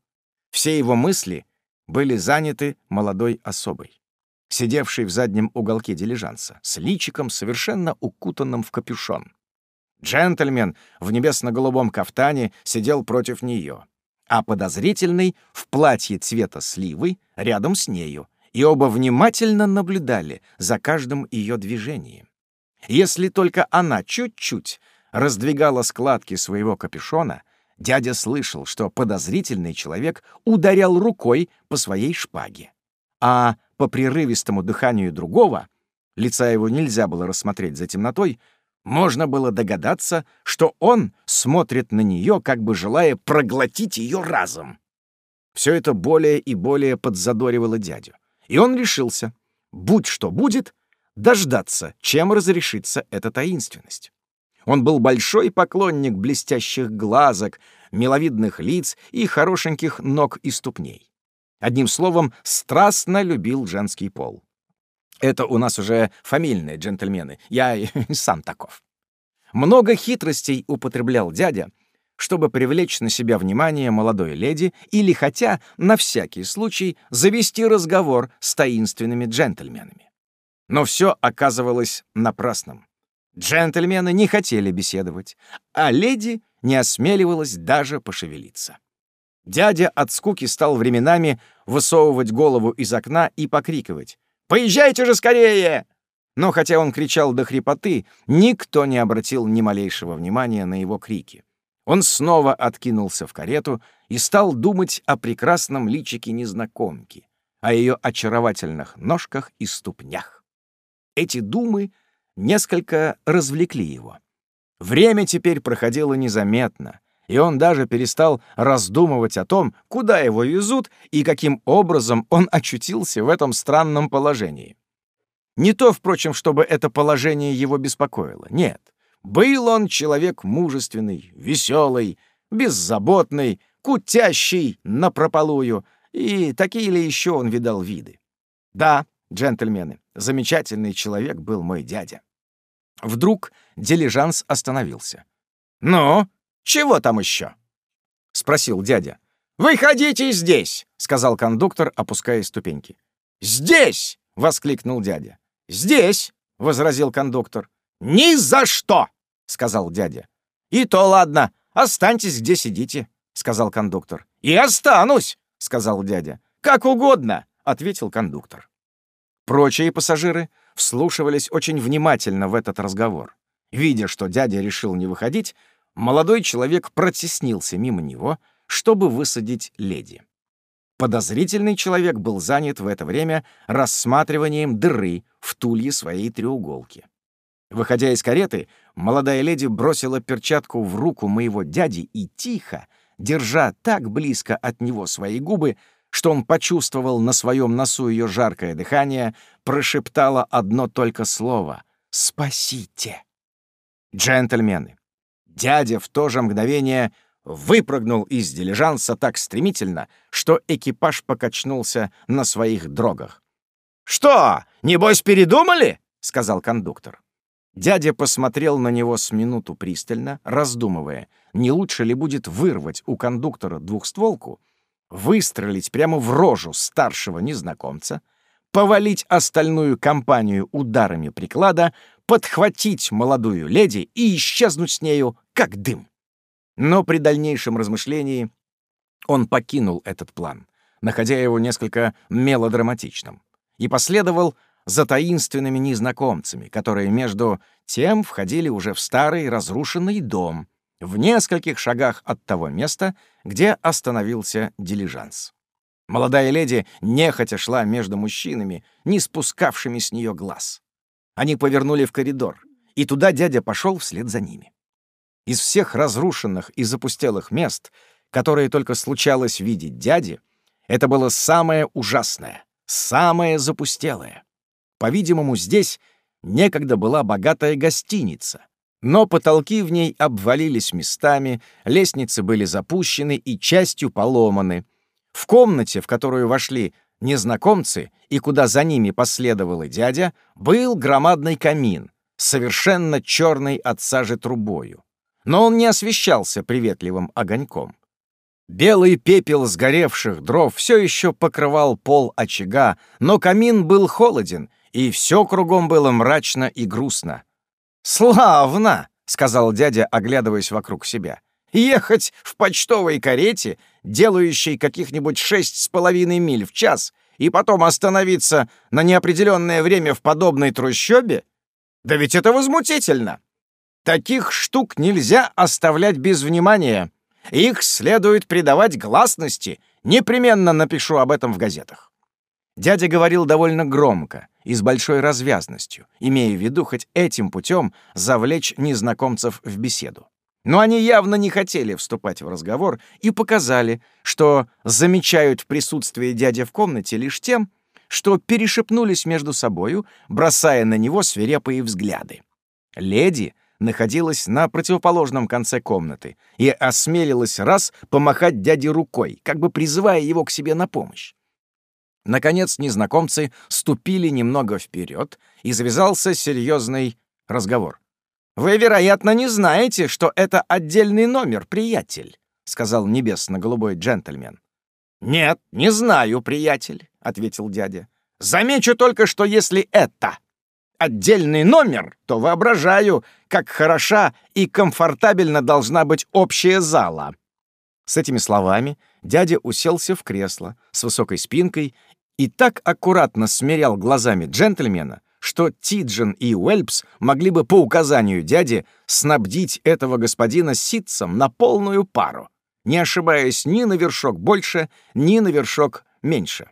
все его мысли были заняты молодой особой, сидевшей в заднем уголке дилижанса, с личиком, совершенно укутанным в капюшон. Джентльмен в небесно-голубом кафтане сидел против нее, а подозрительный в платье цвета сливы рядом с нею, и оба внимательно наблюдали за каждым ее движением. Если только она чуть-чуть раздвигала складки своего капюшона, дядя слышал, что подозрительный человек ударял рукой по своей шпаге. А по прерывистому дыханию другого, лица его нельзя было рассмотреть за темнотой, можно было догадаться, что он смотрит на нее, как бы желая проглотить ее разом. Все это более и более подзадоривало дядю. И он решился, будь что будет, дождаться, чем разрешится эта таинственность. Он был большой поклонник блестящих глазок, миловидных лиц и хорошеньких ног и ступней. Одним словом, страстно любил женский пол. Это у нас уже фамильные джентльмены. Я [LAUGHS] сам таков. Много хитростей употреблял дядя, чтобы привлечь на себя внимание молодой леди или хотя, на всякий случай, завести разговор с таинственными джентльменами. Но все оказывалось напрасным. Джентльмены не хотели беседовать, а леди не осмеливалась даже пошевелиться. Дядя от скуки стал временами высовывать голову из окна и покрикивать Поезжайте же скорее!» Но хотя он кричал до хрипоты, никто не обратил ни малейшего внимания на его крики. Он снова откинулся в карету и стал думать о прекрасном личике незнакомки, о ее очаровательных ножках и ступнях. Эти думы несколько развлекли его. Время теперь проходило незаметно, и он даже перестал раздумывать о том, куда его везут и каким образом он очутился в этом странном положении. Не то, впрочем, чтобы это положение его беспокоило. Нет. Был он человек мужественный, веселый, беззаботный, кутящий напропалую, и такие ли еще он видал виды. Да, джентльмены, замечательный человек был мой дядя. Вдруг дилижанс остановился. «Ну, чего там еще?» — спросил дядя. «Выходите здесь!» — сказал кондуктор, опуская ступеньки. «Здесь!» — воскликнул дядя. «Здесь!» — возразил кондуктор. «Ни за что!» — сказал дядя. «И то ладно, останьтесь, где сидите», — сказал кондуктор. «И останусь!» — сказал дядя. «Как угодно!» — ответил кондуктор. Прочие пассажиры вслушивались очень внимательно в этот разговор. Видя, что дядя решил не выходить, молодой человек протеснился мимо него, чтобы высадить леди. Подозрительный человек был занят в это время рассматриванием дыры в тулье своей треуголки. Выходя из кареты, молодая леди бросила перчатку в руку моего дяди и тихо, держа так близко от него свои губы, что он почувствовал на своем носу ее жаркое дыхание, прошептала одно только слово «Спасите!». Джентльмены, дядя в то же мгновение выпрыгнул из дилижанса так стремительно, что экипаж покачнулся на своих дрогах. «Что, небось, передумали?» — сказал кондуктор. Дядя посмотрел на него с минуту пристально, раздумывая, не лучше ли будет вырвать у кондуктора двухстволку выстрелить прямо в рожу старшего незнакомца, повалить остальную компанию ударами приклада, подхватить молодую леди и исчезнуть с нею, как дым. Но при дальнейшем размышлении он покинул этот план, находя его несколько мелодраматичным, и последовал за таинственными незнакомцами, которые между тем входили уже в старый разрушенный дом, в нескольких шагах от того места, где остановился дилижанс. Молодая леди нехотя шла между мужчинами, не спускавшими с нее глаз. Они повернули в коридор, и туда дядя пошел вслед за ними. Из всех разрушенных и запустелых мест, которые только случалось видеть дяде, это было самое ужасное, самое запустелое. По-видимому, здесь некогда была богатая гостиница, но потолки в ней обвалились местами, лестницы были запущены и частью поломаны. В комнате, в которую вошли незнакомцы и куда за ними последовал дядя, был громадный камин, совершенно черный от сажи трубою. Но он не освещался приветливым огоньком. Белый пепел сгоревших дров все еще покрывал пол очага, но камин был холоден, и все кругом было мрачно и грустно. «Славно!» — сказал дядя, оглядываясь вокруг себя. «Ехать в почтовой карете, делающей каких-нибудь шесть с половиной миль в час, и потом остановиться на неопределенное время в подобной трущобе? Да ведь это возмутительно! Таких штук нельзя оставлять без внимания. Их следует придавать гласности. Непременно напишу об этом в газетах». Дядя говорил довольно громко, и с большой развязностью, имея в виду хоть этим путем завлечь незнакомцев в беседу. Но они явно не хотели вступать в разговор и показали, что замечают в присутствии дяди в комнате лишь тем, что перешепнулись между собою, бросая на него свирепые взгляды. Леди находилась на противоположном конце комнаты и осмелилась раз помахать дяде рукой, как бы призывая его к себе на помощь. Наконец незнакомцы ступили немного вперед, и завязался серьезный разговор. «Вы, вероятно, не знаете, что это отдельный номер, приятель», — сказал небесно-голубой джентльмен. «Нет, не знаю, приятель», — ответил дядя. «Замечу только, что если это отдельный номер, то воображаю, как хороша и комфортабельно должна быть общая зала». С этими словами дядя уселся в кресло с высокой спинкой и так аккуратно смирял глазами джентльмена, что Тиджин и Уэльпс могли бы по указанию дяди снабдить этого господина ситцем на полную пару, не ошибаясь ни на вершок больше, ни на вершок меньше.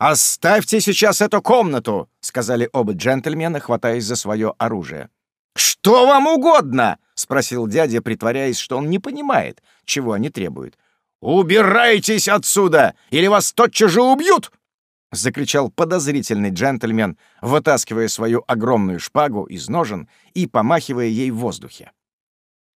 «Оставьте сейчас эту комнату!» — сказали оба джентльмена, хватаясь за свое оружие. «Что вам угодно?» — спросил дядя, притворяясь, что он не понимает, чего они требуют. «Убирайтесь отсюда, или вас тотчас же убьют!» — закричал подозрительный джентльмен, вытаскивая свою огромную шпагу из ножен и помахивая ей в воздухе.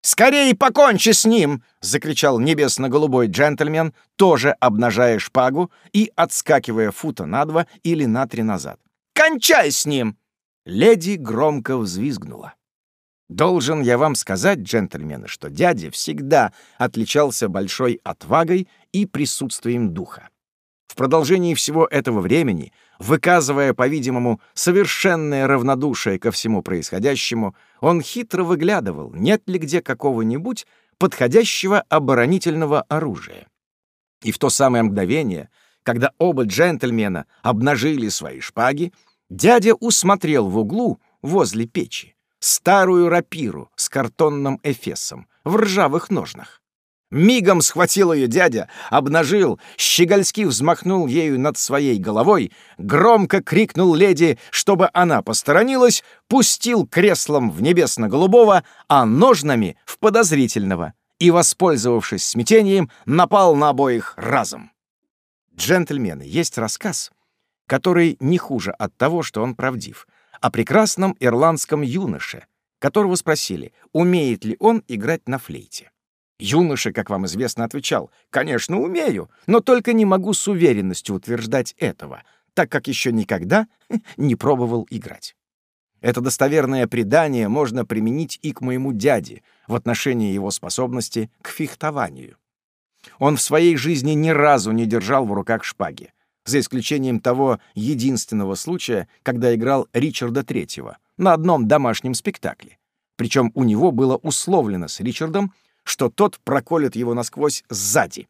«Скорей покончи с ним!» — закричал небесно-голубой джентльмен, тоже обнажая шпагу и отскакивая фута на два или на три назад. «Кончай с ним!» Леди громко взвизгнула. Должен я вам сказать, джентльмены, что дядя всегда отличался большой отвагой и присутствием духа. В продолжении всего этого времени, выказывая, по-видимому, совершенное равнодушие ко всему происходящему, он хитро выглядывал, нет ли где какого-нибудь подходящего оборонительного оружия. И в то самое мгновение, когда оба джентльмена обнажили свои шпаги, дядя усмотрел в углу, возле печи, старую рапиру с картонным эфесом в ржавых ножнах. Мигом схватил ее дядя, обнажил, щегольски взмахнул ею над своей головой, громко крикнул леди, чтобы она посторонилась, пустил креслом в небесно-голубого, а ножнами — в подозрительного, и, воспользовавшись смятением, напал на обоих разом. Джентльмены, есть рассказ, который не хуже от того, что он правдив, о прекрасном ирландском юноше, которого спросили, умеет ли он играть на флейте. Юноша, как вам известно, отвечал, «Конечно, умею, но только не могу с уверенностью утверждать этого, так как еще никогда [LAUGHS] не пробовал играть». Это достоверное предание можно применить и к моему дяде в отношении его способности к фехтованию. Он в своей жизни ни разу не держал в руках шпаги, за исключением того единственного случая, когда играл Ричарда Третьего на одном домашнем спектакле. Причем у него было условлено с Ричардом, что тот проколет его насквозь сзади.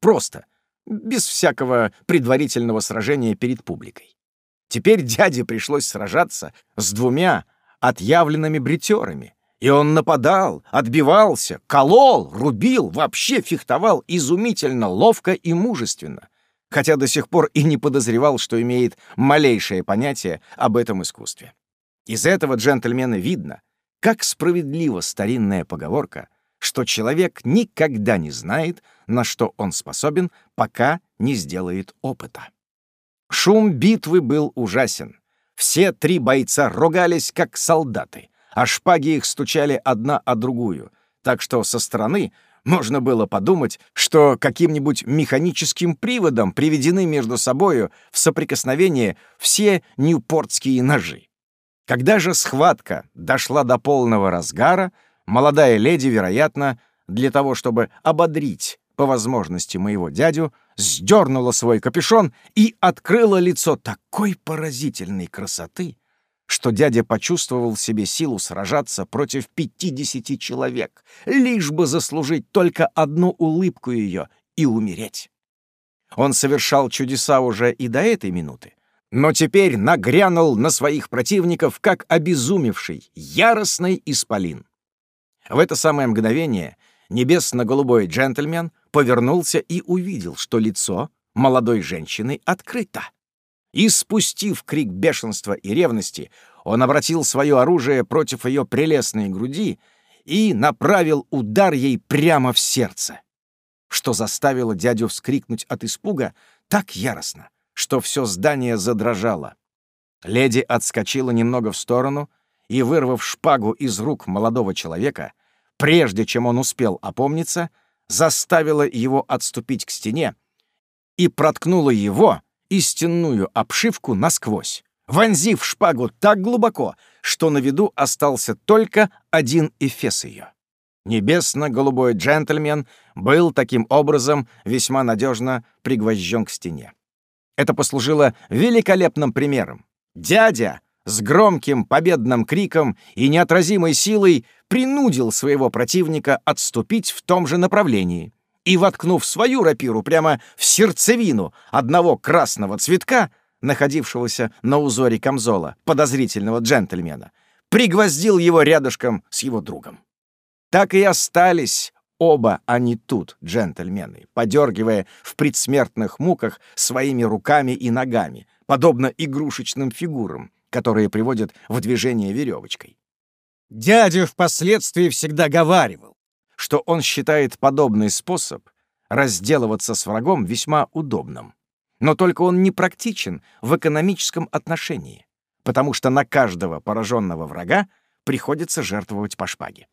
Просто, без всякого предварительного сражения перед публикой. Теперь дяде пришлось сражаться с двумя отъявленными бритерами, и он нападал, отбивался, колол, рубил, вообще фехтовал изумительно ловко и мужественно, хотя до сих пор и не подозревал, что имеет малейшее понятие об этом искусстве. Из этого джентльмена видно, как справедлива старинная поговорка что человек никогда не знает, на что он способен, пока не сделает опыта. Шум битвы был ужасен. Все три бойца ругались, как солдаты, а шпаги их стучали одна о другую, так что со стороны можно было подумать, что каким-нибудь механическим приводом приведены между собою в соприкосновение все ньюпортские ножи. Когда же схватка дошла до полного разгара, молодая леди, вероятно, для того, чтобы ободрить по возможности моего дядю, сдернула свой капюшон и открыла лицо такой поразительной красоты, что дядя почувствовал в себе силу сражаться против пятидесяти человек, лишь бы заслужить только одну улыбку ее и умереть. Он совершал чудеса уже и до этой минуты, но теперь нагрянул на своих противников, как обезумевший, яростный исполин. В это самое мгновение небесно-голубой джентльмен повернулся и увидел, что лицо молодой женщины открыто. И, спустив крик бешенства и ревности, он обратил свое оружие против ее прелестной груди и направил удар ей прямо в сердце, что заставило дядю вскрикнуть от испуга так яростно, что все здание задрожало. Леди отскочила немного в сторону — и, вырвав шпагу из рук молодого человека, прежде чем он успел опомниться, заставила его отступить к стене и проткнула его и стенную обшивку насквозь, вонзив шпагу так глубоко, что на виду остался только один эфес ее. Небесно-голубой джентльмен был таким образом весьма надежно пригвожден к стене. Это послужило великолепным примером. Дядя с громким победным криком и неотразимой силой принудил своего противника отступить в том же направлении и, воткнув свою рапиру прямо в сердцевину одного красного цветка, находившегося на узоре камзола подозрительного джентльмена, пригвоздил его рядышком с его другом. Так и остались оба они тут, джентльмены, подергивая в предсмертных муках своими руками и ногами, подобно игрушечным фигурам, которые приводят в движение веревочкой. Дядя впоследствии всегда говаривал, что он считает подобный способ разделываться с врагом весьма удобным. Но только он не практичен в экономическом отношении, потому что на каждого пораженного врага приходится жертвовать по шпаге.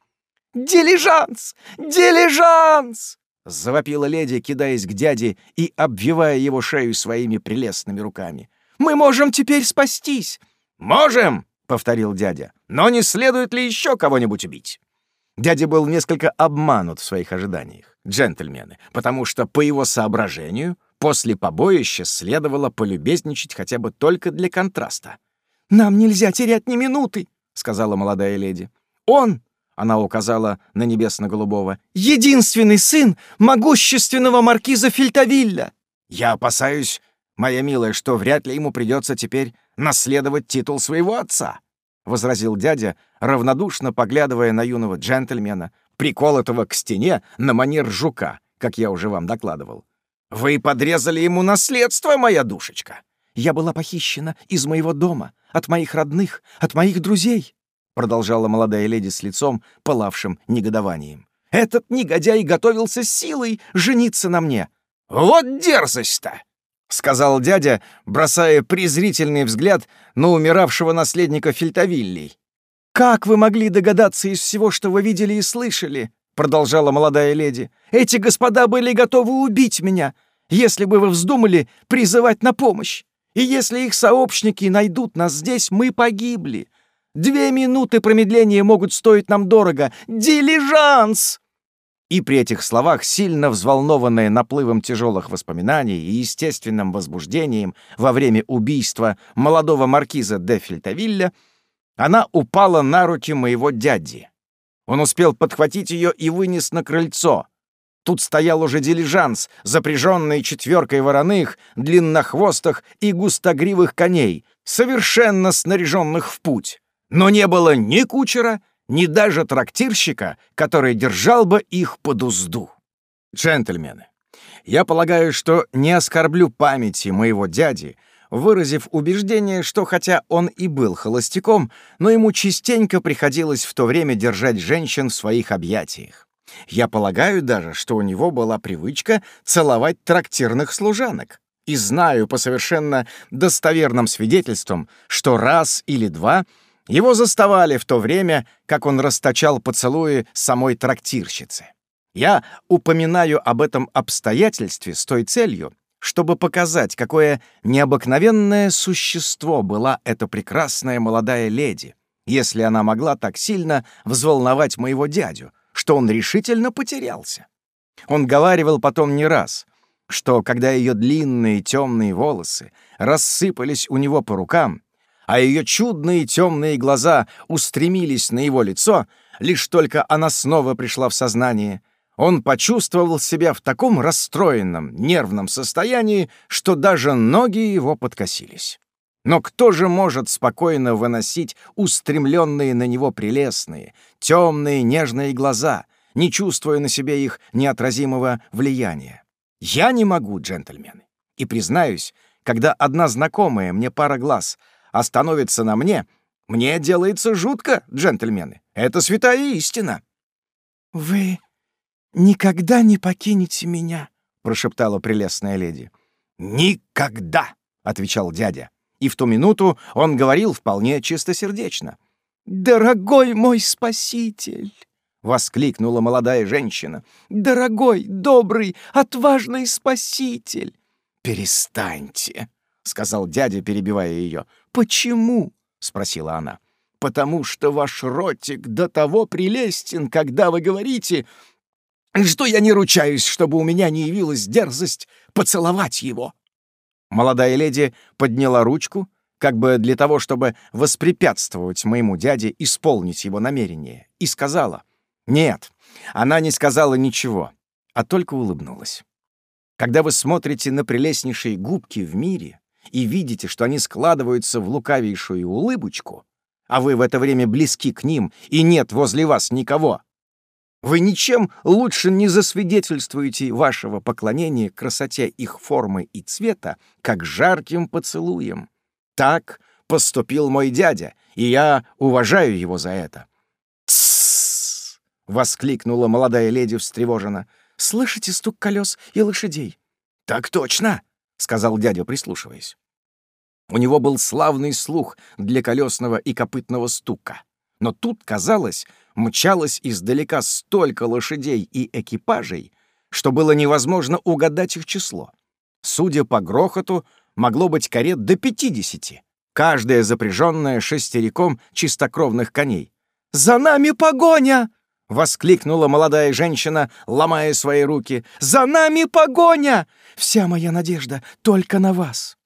«Дилижанс! Дилижанс!» — завопила леди, кидаясь к дяде и обвивая его шею своими прелестными руками. «Мы можем теперь спастись! «Можем!» — повторил дядя. «Но не следует ли еще кого-нибудь убить?» Дядя был несколько обманут в своих ожиданиях, джентльмены, потому что, по его соображению, после побоища следовало полюбезничать хотя бы только для контраста. «Нам нельзя терять ни минуты», — сказала молодая леди. «Он, — она указала на небесно-голубого, — единственный сын могущественного маркиза Фильтавилля. Я опасаюсь, моя милая, что вряд ли ему придется теперь наследовать титул своего отца. — возразил дядя, равнодушно поглядывая на юного джентльмена, приколотого к стене на манер жука, как я уже вам докладывал. «Вы подрезали ему наследство, моя душечка!» «Я была похищена из моего дома, от моих родных, от моих друзей», — продолжала молодая леди с лицом, пылавшим негодованием. «Этот негодяй готовился силой жениться на мне». «Вот дерзость-то!» — сказал дядя, бросая презрительный взгляд на умиравшего наследника Фельтовиллей. «Как вы могли догадаться из всего, что вы видели и слышали?» — продолжала молодая леди. «Эти господа были готовы убить меня, если бы вы вздумали призывать на помощь. И если их сообщники найдут нас здесь, мы погибли. Две минуты промедления могут стоить нам дорого. Дилижанс!» И при этих словах, сильно взволнованная наплывом тяжелых воспоминаний и естественным возбуждением во время убийства молодого маркиза де Фельтовилля, она упала на руки моего дяди. Он успел подхватить ее и вынес на крыльцо. Тут стоял уже дилижанс, запряженный четверкой вороных, длиннохвостых и густогривых коней, совершенно снаряженных в путь. Но не было ни кучера, ни даже трактирщика, который держал бы их под узду. Джентльмены, я полагаю, что не оскорблю памяти моего дяди, выразив убеждение, что хотя он и был холостяком, но ему частенько приходилось в то время держать женщин в своих объятиях. Я полагаю даже, что у него была привычка целовать трактирных служанок. И знаю по совершенно достоверным свидетельствам, что раз или два его заставали в то время, как он расточал поцелуи самой трактирщицы. Я упоминаю об этом обстоятельстве с той целью, чтобы показать, какое необыкновенное существо была эта прекрасная молодая леди, если она могла так сильно взволновать моего дядю, что он решительно потерялся. Он говаривал потом не раз, что когда ее длинные темные волосы рассыпались у него по рукам, а ее чудные темные глаза устремились на его лицо, лишь только она снова пришла в сознание — он почувствовал себя в таком расстроенном, нервном состоянии, что даже ноги его подкосились. Но кто же может спокойно выносить устремленные на него прелестные, темные, нежные глаза, не чувствуя на себе их неотразимого влияния? Я не могу, джентльмены. И признаюсь, когда одна знакомая мне пара глаз остановится на мне, мне делается жутко, джентльмены. Это святая истина. «Вы «Никогда не покинете меня», — прошептала прелестная леди. «Никогда!» — отвечал дядя. И в ту минуту он говорил вполне чистосердечно. «Дорогой мой спаситель!» — воскликнула молодая женщина. «Дорогой, добрый, отважный спаситель!» «Перестаньте!» — сказал дядя, перебивая ее. «Почему?» — спросила она. «Потому что ваш ротик до того прелестен, когда вы говорите, что я не ручаюсь, чтобы у меня не явилась дерзость поцеловать его». Молодая леди подняла ручку, как бы для того, чтобы воспрепятствовать моему дяде исполнить его намерение, и сказала. Нет, она не сказала ничего, а только улыбнулась. Когда вы смотрите на прелестнейшие губки в мире и видите, что они складываются в лукавейшую улыбочку, а вы в это время близки к ним, и нет возле вас никого, вы ничем лучше не засвидетельствуете вашего поклонения красоте их формы и цвета, как жарким поцелуем. Так поступил мой дядя, и я уважаю его за это. «Тссс!» — воскликнула молодая леди встревоженно. «Слышите стук колес и лошадей?» «Так точно!» — сказал дядя, прислушиваясь. У него был славный слух для колесного и копытного стука. Но тут, казалось, мчалось издалека столько лошадей и экипажей, что было невозможно угадать их число. Судя по грохоту, могло быть карет до пятидесяти, каждая запряженная шестериком чистокровных коней. «За нами погоня!» — воскликнула молодая женщина, ломая свои руки. «За нами погоня! Вся моя надежда только на вас!»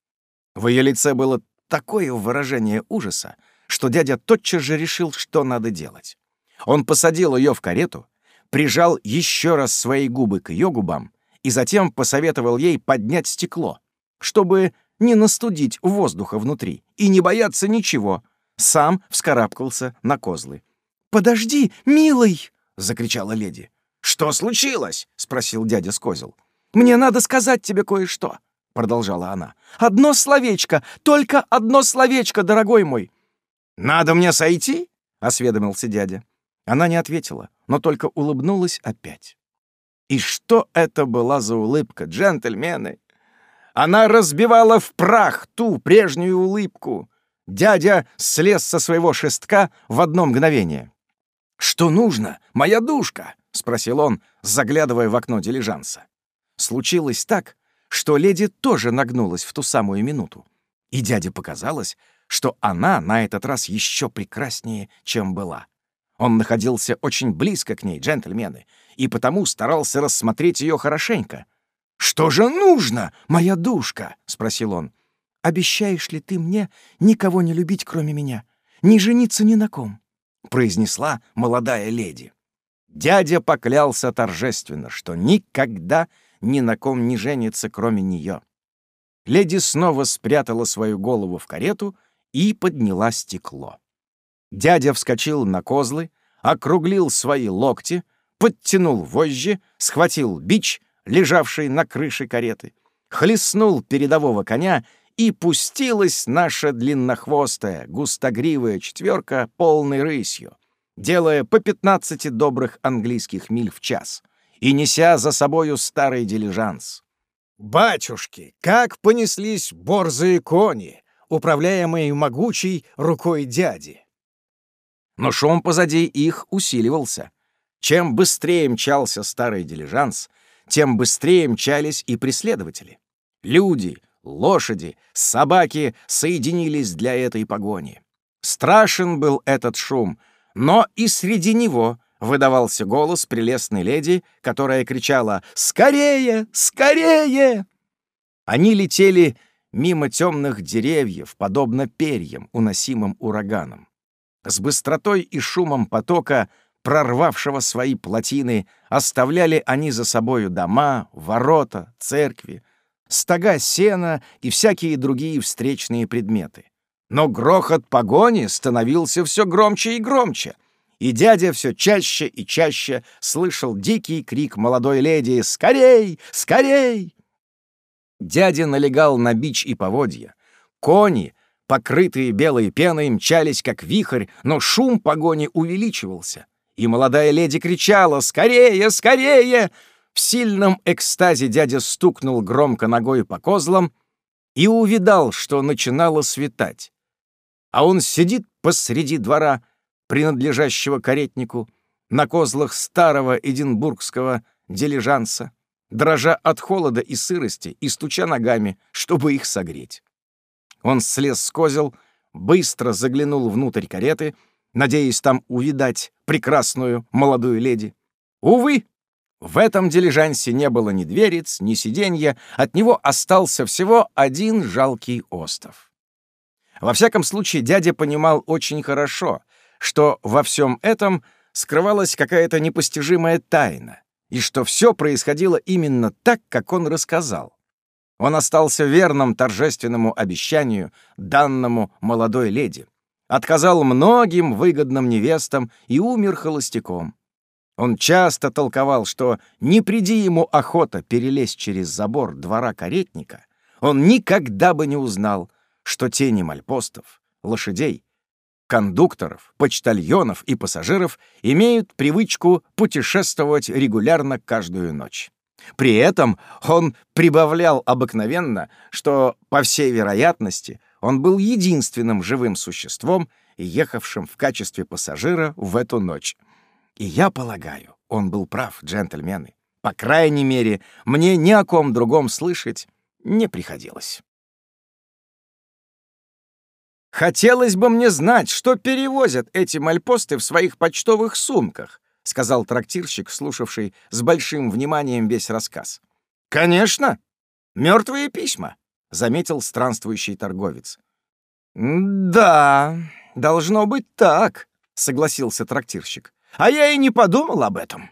В ее лице было такое выражение ужаса, что дядя тотчас же решил, что надо делать. Он посадил ее в карету, прижал еще раз свои губы к ее губам и затем посоветовал ей поднять стекло, чтобы не настудить воздуха внутри и не бояться ничего, Сам вскарабкался на козлы. «Подожди, милый!» — закричала леди. «Что случилось?» — спросил дядя с козел. «Мне надо сказать тебе кое-что», — продолжала она. «Одно словечко, только одно словечко, дорогой мой». «Надо мне сойти?» — осведомился дядя. Она не ответила, но только улыбнулась опять. И что это была за улыбка, джентльмены? Она разбивала в прах ту прежнюю улыбку. Дядя слез со своего шестка в одно мгновение. «Что нужно, моя душка?» — спросил он, заглядывая в окно дилижанса. Случилось так, что леди тоже нагнулась в ту самую минуту, и дяде показалось, что она на этот раз еще прекраснее, чем была. Он находился очень близко к ней, джентльмены, и потому старался рассмотреть ее хорошенько. «Что же нужно, моя душка?» — спросил он. «Обещаешь ли ты мне никого не любить, кроме меня? Не жениться ни на ком?» — произнесла молодая леди. Дядя поклялся торжественно, что никогда ни на ком не женится, кроме нее. Леди снова спрятала свою голову в карету и подняла стекло. Дядя вскочил на козлы, округлил свои локти, подтянул вожжи, схватил бич, лежавший на крыше кареты, хлестнул передового коня, и пустилась наша длиннохвостая, густогривая четверка полной рысью делая по 15 добрых английских миль в час и неся за собою старый дилижанс. Батюшки, как понеслись борзые кони, управляемые могучей рукой дяди! Но шум позади их усиливался. Чем быстрее мчался старый дилижанс, тем быстрее мчались и преследователи. Люди, лошади, собаки соединились для этой погони. Страшен был этот шум — но и среди него выдавался голос прелестной леди, которая кричала «Скорее! Скорее!». Они летели мимо темных деревьев, подобно перьям, уносимым ураганом. С быстротой и шумом потока, прорвавшего свои плотины, оставляли они за собою дома, ворота, церкви, стога сена и всякие другие встречные предметы. Но грохот погони становился все громче и громче, и дядя все чаще и чаще слышал дикий крик молодой леди «Скорей! Скорей!». Дядя налегал на бич и поводья. Кони, покрытые белой пеной, мчались как вихрь, но шум погони увеличивался. И молодая леди кричала «Скорее! Скорее!». В сильном экстазе дядя стукнул громко ногой по козлам и увидал, что начинало светать а он сидит посреди двора, принадлежащего каретнику, на козлах старого эдинбургского дилижанса, дрожа от холода и сырости и стуча ногами, чтобы их согреть. Он слез с козел, быстро заглянул внутрь кареты, надеясь там увидать прекрасную молодую леди. Увы, в этом дилижансе не было ни дверец, ни сиденья, от него остался всего один жалкий остов. Во всяком случае, дядя понимал очень хорошо, что во всем этом скрывалась какая-то непостижимая тайна, и что все происходило именно так, как он рассказал. Он остался верным торжественному обещанию, данному молодой леди, отказал многим выгодным невестам и умер холостяком. Он часто толковал, что не приди ему охота перелезть через забор двора каретника, он никогда бы не узнал, что тени мальпостов, лошадей, кондукторов, почтальонов и пассажиров имеют привычку путешествовать регулярно каждую ночь. При этом он прибавлял обыкновенно, что, по всей вероятности, он был единственным живым существом, ехавшим в качестве пассажира в эту ночь. И я полагаю, он был прав, джентльмены. По крайней мере, мне ни о ком другом слышать не приходилось. «Хотелось бы мне знать, что перевозят эти мальпосты в своих почтовых сумках», — сказал трактирщик, слушавший с большим вниманием весь рассказ. «Конечно! Мертвые письма», — заметил странствующий торговец. «Да, должно быть так», — согласился трактирщик. «А я и не подумал об этом».